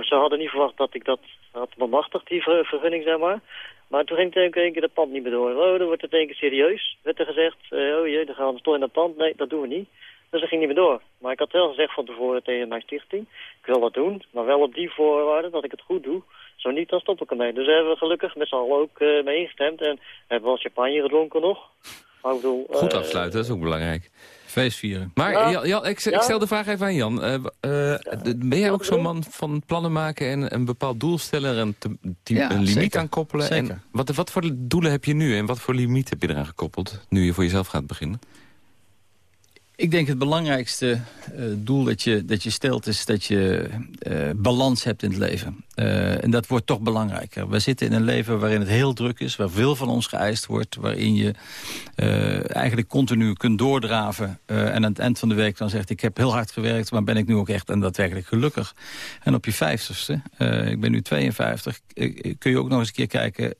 ze hadden niet verwacht dat ik dat had bemachtigd, die vergunning, zeg maar. Maar toen ging het een keer dat pand niet meer door. Oh, dan wordt het een keer serieus, werd er gezegd. Oh jee, dan gaan we toch in dat pand. Nee, dat doen we niet. Dus dat ging niet meer door. Maar ik had wel gezegd van tevoren tegen mijn stichting, ik wil dat doen, maar wel op die voorwaarden dat ik het goed doe. Zo niet, dan stop ik ermee. Dus hebben we gelukkig met z'n allen ook eh, mee ingestemd. En hebben wel champagne gedronken nog. Maar ik bedoel, Goed eh, afsluiten, dat is ook belangrijk. Feestvieren. Maar Ja. Jan, Jan, ik, ik Ja. stel de vraag even aan Jan. Eh, eh, ben jij ook zo'n man van plannen maken en een bepaald doel stellen... en te- die- Ja, een limiet zeker. aan koppelen? Zeker. En wat, wat voor doelen heb je nu en wat voor limiet heb je eraan gekoppeld... nu je voor jezelf gaat beginnen? Ik denk het belangrijkste eh, doel dat je, dat je stelt is dat je eh, balans hebt in het leven. Eh, en dat wordt toch belangrijker. We zitten in een leven waarin het heel druk is, waar veel van ons geëist wordt. Waarin je eigenlijk continu kunt doordraven. en aan het eind van de week dan zegt ik heb heel hard gewerkt, maar ben ik nu ook echt en daadwerkelijk gelukkig. En op je vijftigste, ik ben nu 52, eh, kun je ook nog eens een keer kijken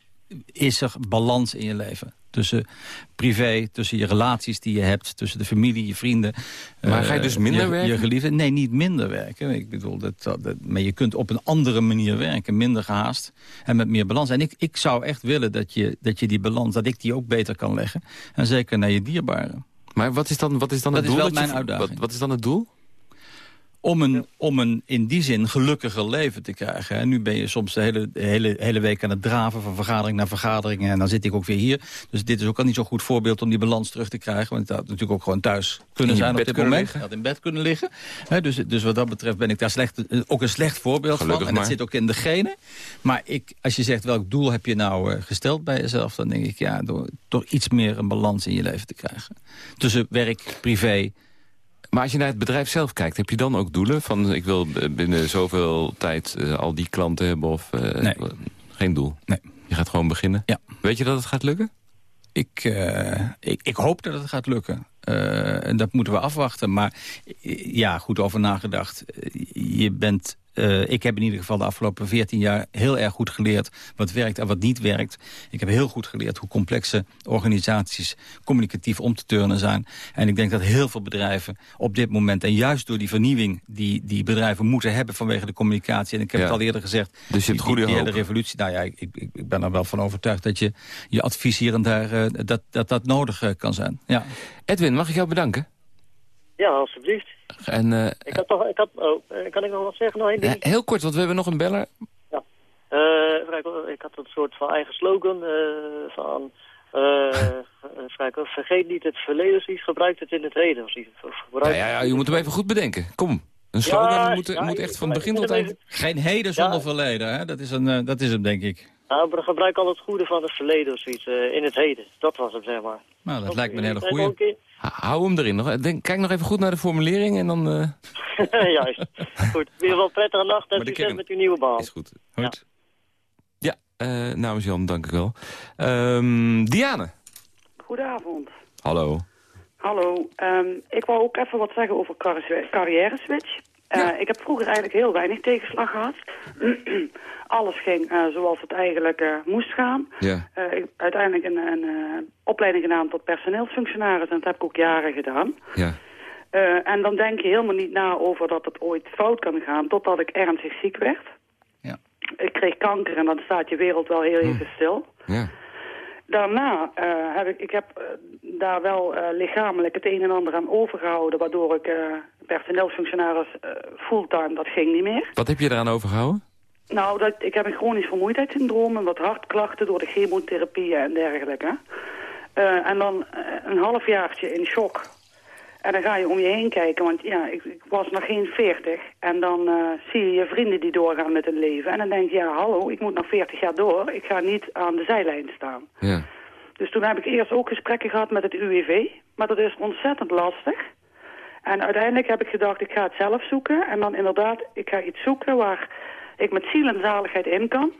is er balans in je leven. Tussen privé, tussen je relaties die je hebt... tussen de familie, je vrienden. Maar ga je eh, dus minder je, werken? Je geliefde. Nee, niet minder werken. Ik bedoel, dat, dat, maar je kunt op een andere manier werken. Minder gehaast en met meer balans. En ik, ik zou echt willen dat je, dat je die balans... dat ik die ook beter kan leggen. En zeker naar je dierbaren. Maar wat is dan, wat is dan Dat het is doel? wel dat je- mijn uitdaging. Wat, wat is dan het doel? Om een, om een in die zin gelukkiger leven te krijgen. En nu ben je soms de hele, hele, hele week aan het draven van vergadering naar vergadering. En dan zit ik ook weer hier. Dus dit is ook al niet zo'n goed voorbeeld om die balans terug te krijgen. Want ik had natuurlijk ook gewoon thuis kunnen zijn op dit moment. had in bed kunnen liggen. Hè, dus, dus wat dat betreft ben ik daar slecht, ook een slecht voorbeeld Gelukkig van. En dat maar. zit ook in de genen. Maar ik, als je zegt welk doel heb je nou eh, gesteld bij jezelf... dan denk ik ja, door toch iets meer een balans in je leven te krijgen. Tussen werk, privé... Maar als je naar het bedrijf zelf kijkt, heb je dan ook doelen? Van ik wil binnen zoveel tijd eh, al die klanten hebben of... eh, Nee. Geen doel? Nee. Je gaat gewoon beginnen? Ja. Weet je dat het gaat lukken? Ik, eh, ik, ik hoop dat het gaat lukken. En dat moeten we afwachten. Maar ja, goed over nagedacht. Je bent, eh, ik heb in ieder geval de afgelopen 14 jaar heel erg goed geleerd wat werkt en wat niet werkt. Ik heb heel goed geleerd hoe complexe organisaties communicatief om te turnen zijn. En ik denk dat heel veel bedrijven op dit moment, en juist door die vernieuwing die, die bedrijven moeten hebben vanwege de communicatie. En ik heb Ja. het al eerder gezegd. Dus je hebt goede die hele hoop. revolutie. Nou ja, ik, ik, ik ben er wel van overtuigd dat je je advies hier en daar eh, dat, dat dat nodig eh, kan zijn. Ja. Edwin, mag ik jou bedanken? Ja, alsjeblieft. En, eh, Ik had toch, ik had, oh, eh, kan ik nog wat zeggen? Ding? heel kort, want we hebben nog een beller. Eh, even kijken, ik had een soort van eigen slogan eh, van... eh, vergeet niet het verleden, zoiets, gebruik het in het heden. Of Ja, gebruik ja, ja, je moet hem even goed bedenken. Kom, een slogan Ja, moet, ja, moet echt van begin tot eind... even- Geen heden zonder verleden, hè? Dat, is een, eh, dat is hem, denk ik. Nou, maar gebruik al het goede van het verleden of zoiets eh, in het heden. Dat was hem, zeg maar. Nou, dat lijkt me een hele Zeg Hou hem erin. Nog, denk, kijk nog even goed naar de formulering en dan... eh? Juist. Goed. In ieder geval een prettige nacht en succes met uw nieuwe baan. Is goed. Goed. Ja, eh, namens Jan, dank ik wel. Ehm, Diane. Goedenavond. Hallo. Hallo. Ehm, ik wou ook even wat zeggen over carri- carrière switch. Eh, Ik heb vroeger eigenlijk heel weinig tegenslag gehad. Alles ging eh, zoals het eigenlijk eh, moest gaan. Ja. Eh, ik heb uiteindelijk een, een eh, opleiding gedaan tot personeelsfunctionaris en dat heb ik ook jaren gedaan. Ja. Eh, en dan denk je helemaal niet na over dat het ooit fout kan gaan, totdat ik ernstig ziek werd. Ja. Ik kreeg kanker en dan staat je wereld wel heel even stil. Ja. Daarna eh, heb ik, ik heb eh, daar wel eh, lichamelijk het een en ander aan overgehouden, waardoor ik personeelsfunctionaris fulltime, dat ging niet meer. Wat heb je eraan overgehouden? Nou, dat, ik heb een chronisch vermoeidheidssyndroom en wat hartklachten door de chemotherapieën en dergelijke. En dan een halfjaartje in shock. En dan ga je om je heen kijken, want ja, ik, ik was nog geen 40. En dan eh, zie je je vrienden die doorgaan met hun leven. En dan denk je, ja, hallo, ik moet nog 40 jaar door. Ik ga niet aan de zijlijn staan. Ja. Dus toen heb ik eerst ook gesprekken gehad met het UWV. Maar dat is ontzettend lastig. En uiteindelijk heb ik gedacht, ik ga het zelf zoeken. En dan inderdaad, ik ga iets zoeken waar ik met ziel en zaligheid in kan.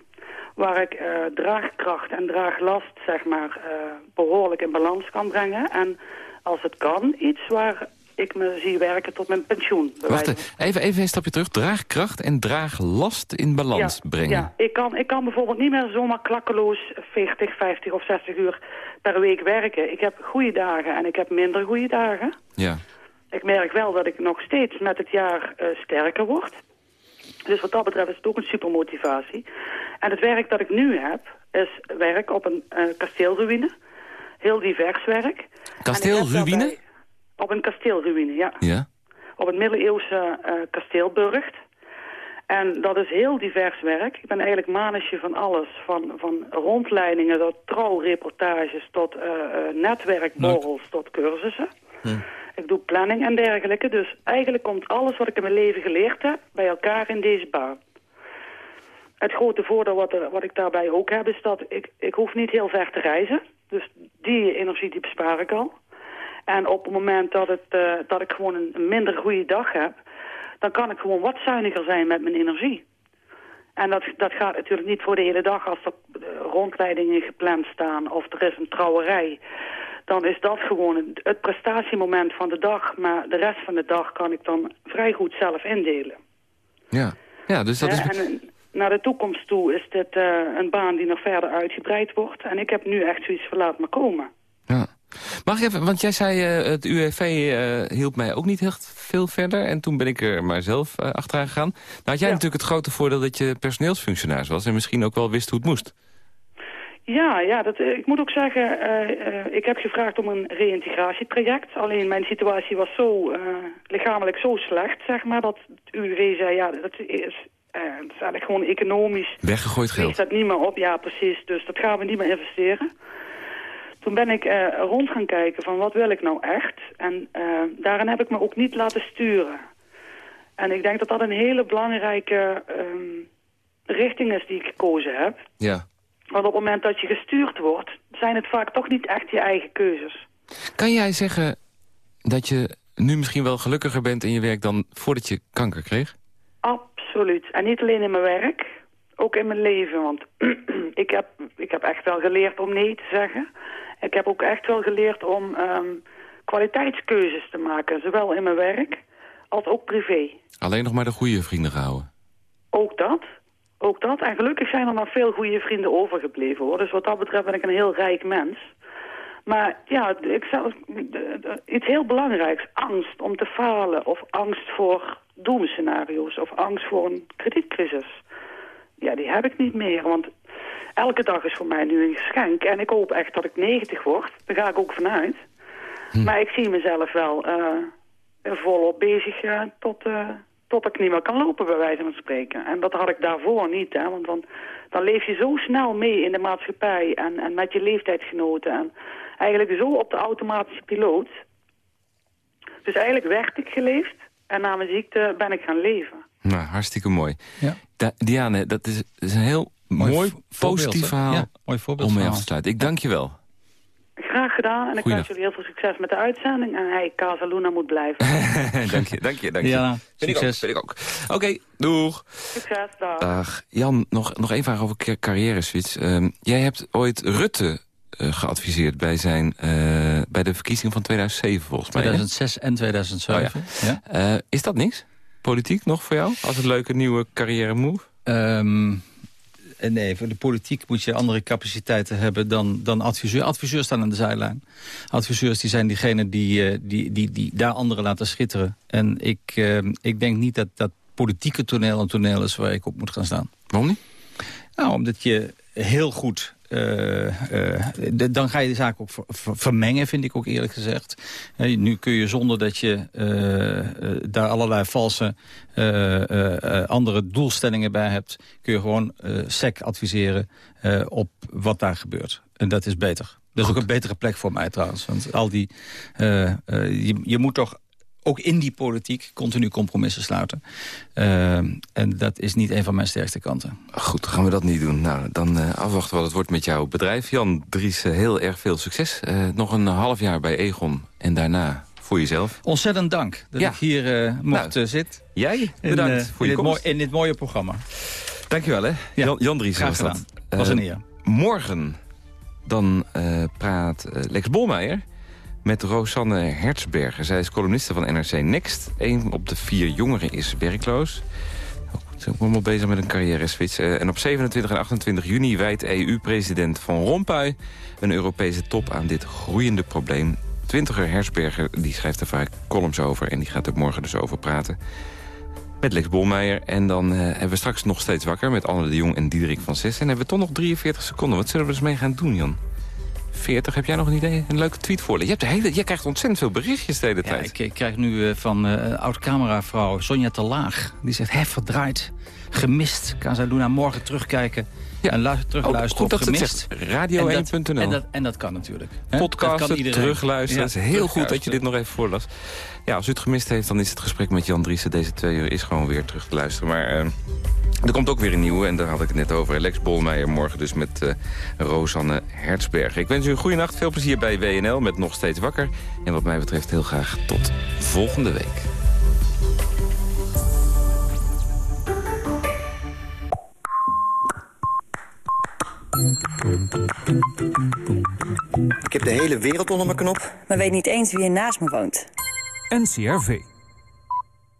Waar ik eh, draagkracht en draaglast, zeg maar, eh, behoorlijk in balans kan brengen. En als het kan, iets waar ik me zie werken tot mijn pensioen. Wacht, even, even een stapje terug. Draagkracht en draaglast in balans brengen. Ja, ik kan, ik kan bijvoorbeeld niet meer zomaar klakkeloos 40, 50 of 60 uur per week werken. Ik heb goede dagen en ik heb minder goede dagen. Ja. Ik merk wel dat ik nog steeds met het jaar eh, sterker word. Dus wat dat betreft is het ook een supermotivatie. En het werk dat ik nu heb, is werk op een eh kasteelruïne. Heel divers werk. Kasteel En ik heb Ruïne? daarbij- Op een kasteelruïne, ja. Ja? Op het middeleeuwse uh, kasteel Burgt. En dat is heel divers werk. Ik ben eigenlijk manusje van alles. Van, van rondleidingen tot trouwreportages, tot uh, netwerkborrels, tot cursussen. Hm. Ik doe planning en dergelijke. Dus eigenlijk komt alles wat ik in mijn leven geleerd heb bij elkaar in deze baan. Het grote voordeel wat, er, wat ik daarbij ook heb is dat ik, ik hoef niet heel ver te reizen. Dus die energie die bespaar ik al. En op het moment dat, het, uh, dat ik gewoon een, minder goede dag heb... dan kan ik gewoon wat zuiniger zijn met mijn energie. En dat, dat gaat natuurlijk niet voor de hele dag als er rondleidingen gepland staan... of er is een trouwerij dan is dat gewoon het prestatiemoment van de dag. Maar de rest van de dag kan ik dan vrij goed zelf indelen. Ja, ja dus dat ja, is... En naar de toekomst toe is dit uh, een baan die nog verder uitgebreid wordt. En ik heb nu echt zoiets van laat me komen. Ja. Mag ik even, want jij zei uh, het UWV uh, hielp mij ook niet echt veel verder. En toen ben ik er maar zelf achteraan gegaan. Nou had jij ja. natuurlijk het grote voordeel dat je personeelsfunctionaris was. En misschien ook wel wist hoe het moest. Ja, ja dat, ik moet ook zeggen, ik heb gevraagd om een reïntegratietraject. Alleen mijn situatie was zo lichamelijk zo slecht, zeg maar, dat het UWV zei, ja, dat is, dat is eigenlijk gewoon economisch. Weggegooid geld. dat niet meer op, ja precies, dus dat gaan we niet meer investeren. Toen ben ik rond gaan kijken van wat wil ik nou echt. En daarin heb ik me ook niet laten sturen. En ik denk dat dat een hele belangrijke um, richting is die ik gekozen heb. Ja. Want op het moment dat je gestuurd wordt, zijn het vaak toch niet echt je eigen keuzes. Kan jij zeggen dat je nu misschien wel gelukkiger bent in je werk dan voordat je kanker kreeg? Absoluut. En niet alleen in mijn werk, ook in mijn leven. Want ik, heb, ik heb echt wel geleerd om nee te zeggen. Ik heb ook echt wel geleerd om um, kwaliteitskeuzes te maken. Zowel in mijn werk als ook privé. Alleen nog maar de goede vrienden gehouden? Ook dat. Ook dat. En gelukkig zijn er nog veel goede vrienden overgebleven hoor. Dus wat dat betreft ben ik een heel rijk mens. Maar ja, ik zou, iets heel belangrijks. Angst om te falen. Of angst voor doemscenario's. Of angst voor een kredietcrisis. Ja, die heb ik niet meer. Want elke dag is voor mij nu een geschenk. En ik hoop echt dat ik 90 word. Daar ga ik ook vanuit. Hm. Maar ik zie mezelf wel uh, volop bezig uh, tot... Uh, tot ik niet meer kan lopen, bij wijze van spreken. En dat had ik daarvoor niet, hè. Want dan, dan leef je zo snel mee in de maatschappij en, en met je leeftijdsgenoten. En eigenlijk zo op de automatische piloot. Dus eigenlijk werd ik geleefd en na mijn ziekte ben ik gaan leven. Nou, hartstikke mooi. Ja. Da Diane, dat is, is een heel mooi, mooi positief verhaal ja, mooi om mee af te sluiten. Ik dank je wel. Graag gedaan. En ik wens jullie heel veel succes met de uitzending. En hij, Casa Luna, moet blijven. dank je, dank je, dank je. Ja, vind succes. Ik ook, Oké, okay, doeg. Succes, dag. Dag. Jan, nog, nog één vraag over carrière switch. Um, jij hebt ooit Rutte geadviseerd bij, zijn, uh, bij de verkiezingen van 2007, volgens mij. 2006 en 2007. Oh, ja. Ja? Uh, is dat niks? Politiek nog voor jou? Als een leuke nieuwe carrière move? Um, nee, voor de politiek moet je andere capaciteiten hebben dan, dan adviseur. Adviseurs staan aan de zijlijn. Adviseurs die zijn diegenen die, die, die, die daar anderen laten schitteren. En ik, uh, ik denk niet dat dat politieke toneel een toneel is waar ik op moet gaan staan. Waarom niet? Nou, omdat je heel goed uh, uh, de, dan ga je de zaak ook ver, ver, vermengen, vind ik ook eerlijk gezegd. Nu kun je zonder dat je daar allerlei valse andere doelstellingen bij hebt... kun je gewoon SEC adviseren op wat daar gebeurt. En dat is beter. Dat is ook een betere plek voor mij trouwens. Want al die, je, je moet toch ook in die politiek continu compromissen sluiten. Uh, en dat is niet een van mijn sterkste kanten. Goed, gaan we dat niet doen. Nou, dan uh, afwachten wat het wordt met jouw bedrijf. Jan Dries, uh, heel erg veel succes. nog een half jaar bij Egon en daarna voor jezelf. Ontzettend dank dat ja. ik hier mocht nou, zitten. Jij, bedankt in, voor je in komst. Dit in dit mooie programma. Dankjewel, hè. Ja. Jan, Jan Dries Graag was gedaan. dat. was een eer. Morgen dan praat Lex Bolmeijer met Rosanne Hertzberger. Zij is columniste van NRC Next. Eén op de vier jongeren is werkloos. Ze zijn ook allemaal bezig met een carrière-switch. En op 27 en 28 juni wijdt EU-president Van Rompuy... een Europese top aan dit groeiende probleem. Twintiger Hersberger die schrijft er vaak columns over... en die gaat er morgen dus over praten. Met Lex Bolmeijer. En dan uh, hebben we straks nog steeds wakker... met Anne de Jong en Diederik van Zes. En hebben we toch nog 43 seconden. Wat zullen we dus mee gaan doen, Jan? 40. Heb jij nog een idee? Een leuke tweet voor. Je, hebt de hele, je krijgt ontzettend veel berichtjes de hele Ja, tijd. ik, ik krijg nu eh, van eh oud-cameravrouw Sonja te Laag. Die zegt, hè, verdraaid, gemist. Casaluna morgen terugkijken en luister, terugluisteren goed op dat gemist. zegt. Radio1.nl. En dat, en, dat, en dat kan natuurlijk. hè? Dat Podcasten, kan iedereen. terugluisteren. Ja, het is heel goed dat je dit nog even voorlas. Ja, als u het gemist heeft, dan is het gesprek met Jan Driessen deze twee uur is gewoon weer terug te luisteren. Maar eh, er komt ook weer een nieuwe en daar had ik het net over. Lex Bolmeijer morgen dus met eh Rosanne Hertzberg. Ik wens u een goede nacht, veel plezier bij WNL met Nog Steeds Wakker. En wat mij betreft heel graag tot volgende week. Ik heb de hele wereld onder mijn knop. maar weet niet eens wie er naast me woont. NCRV.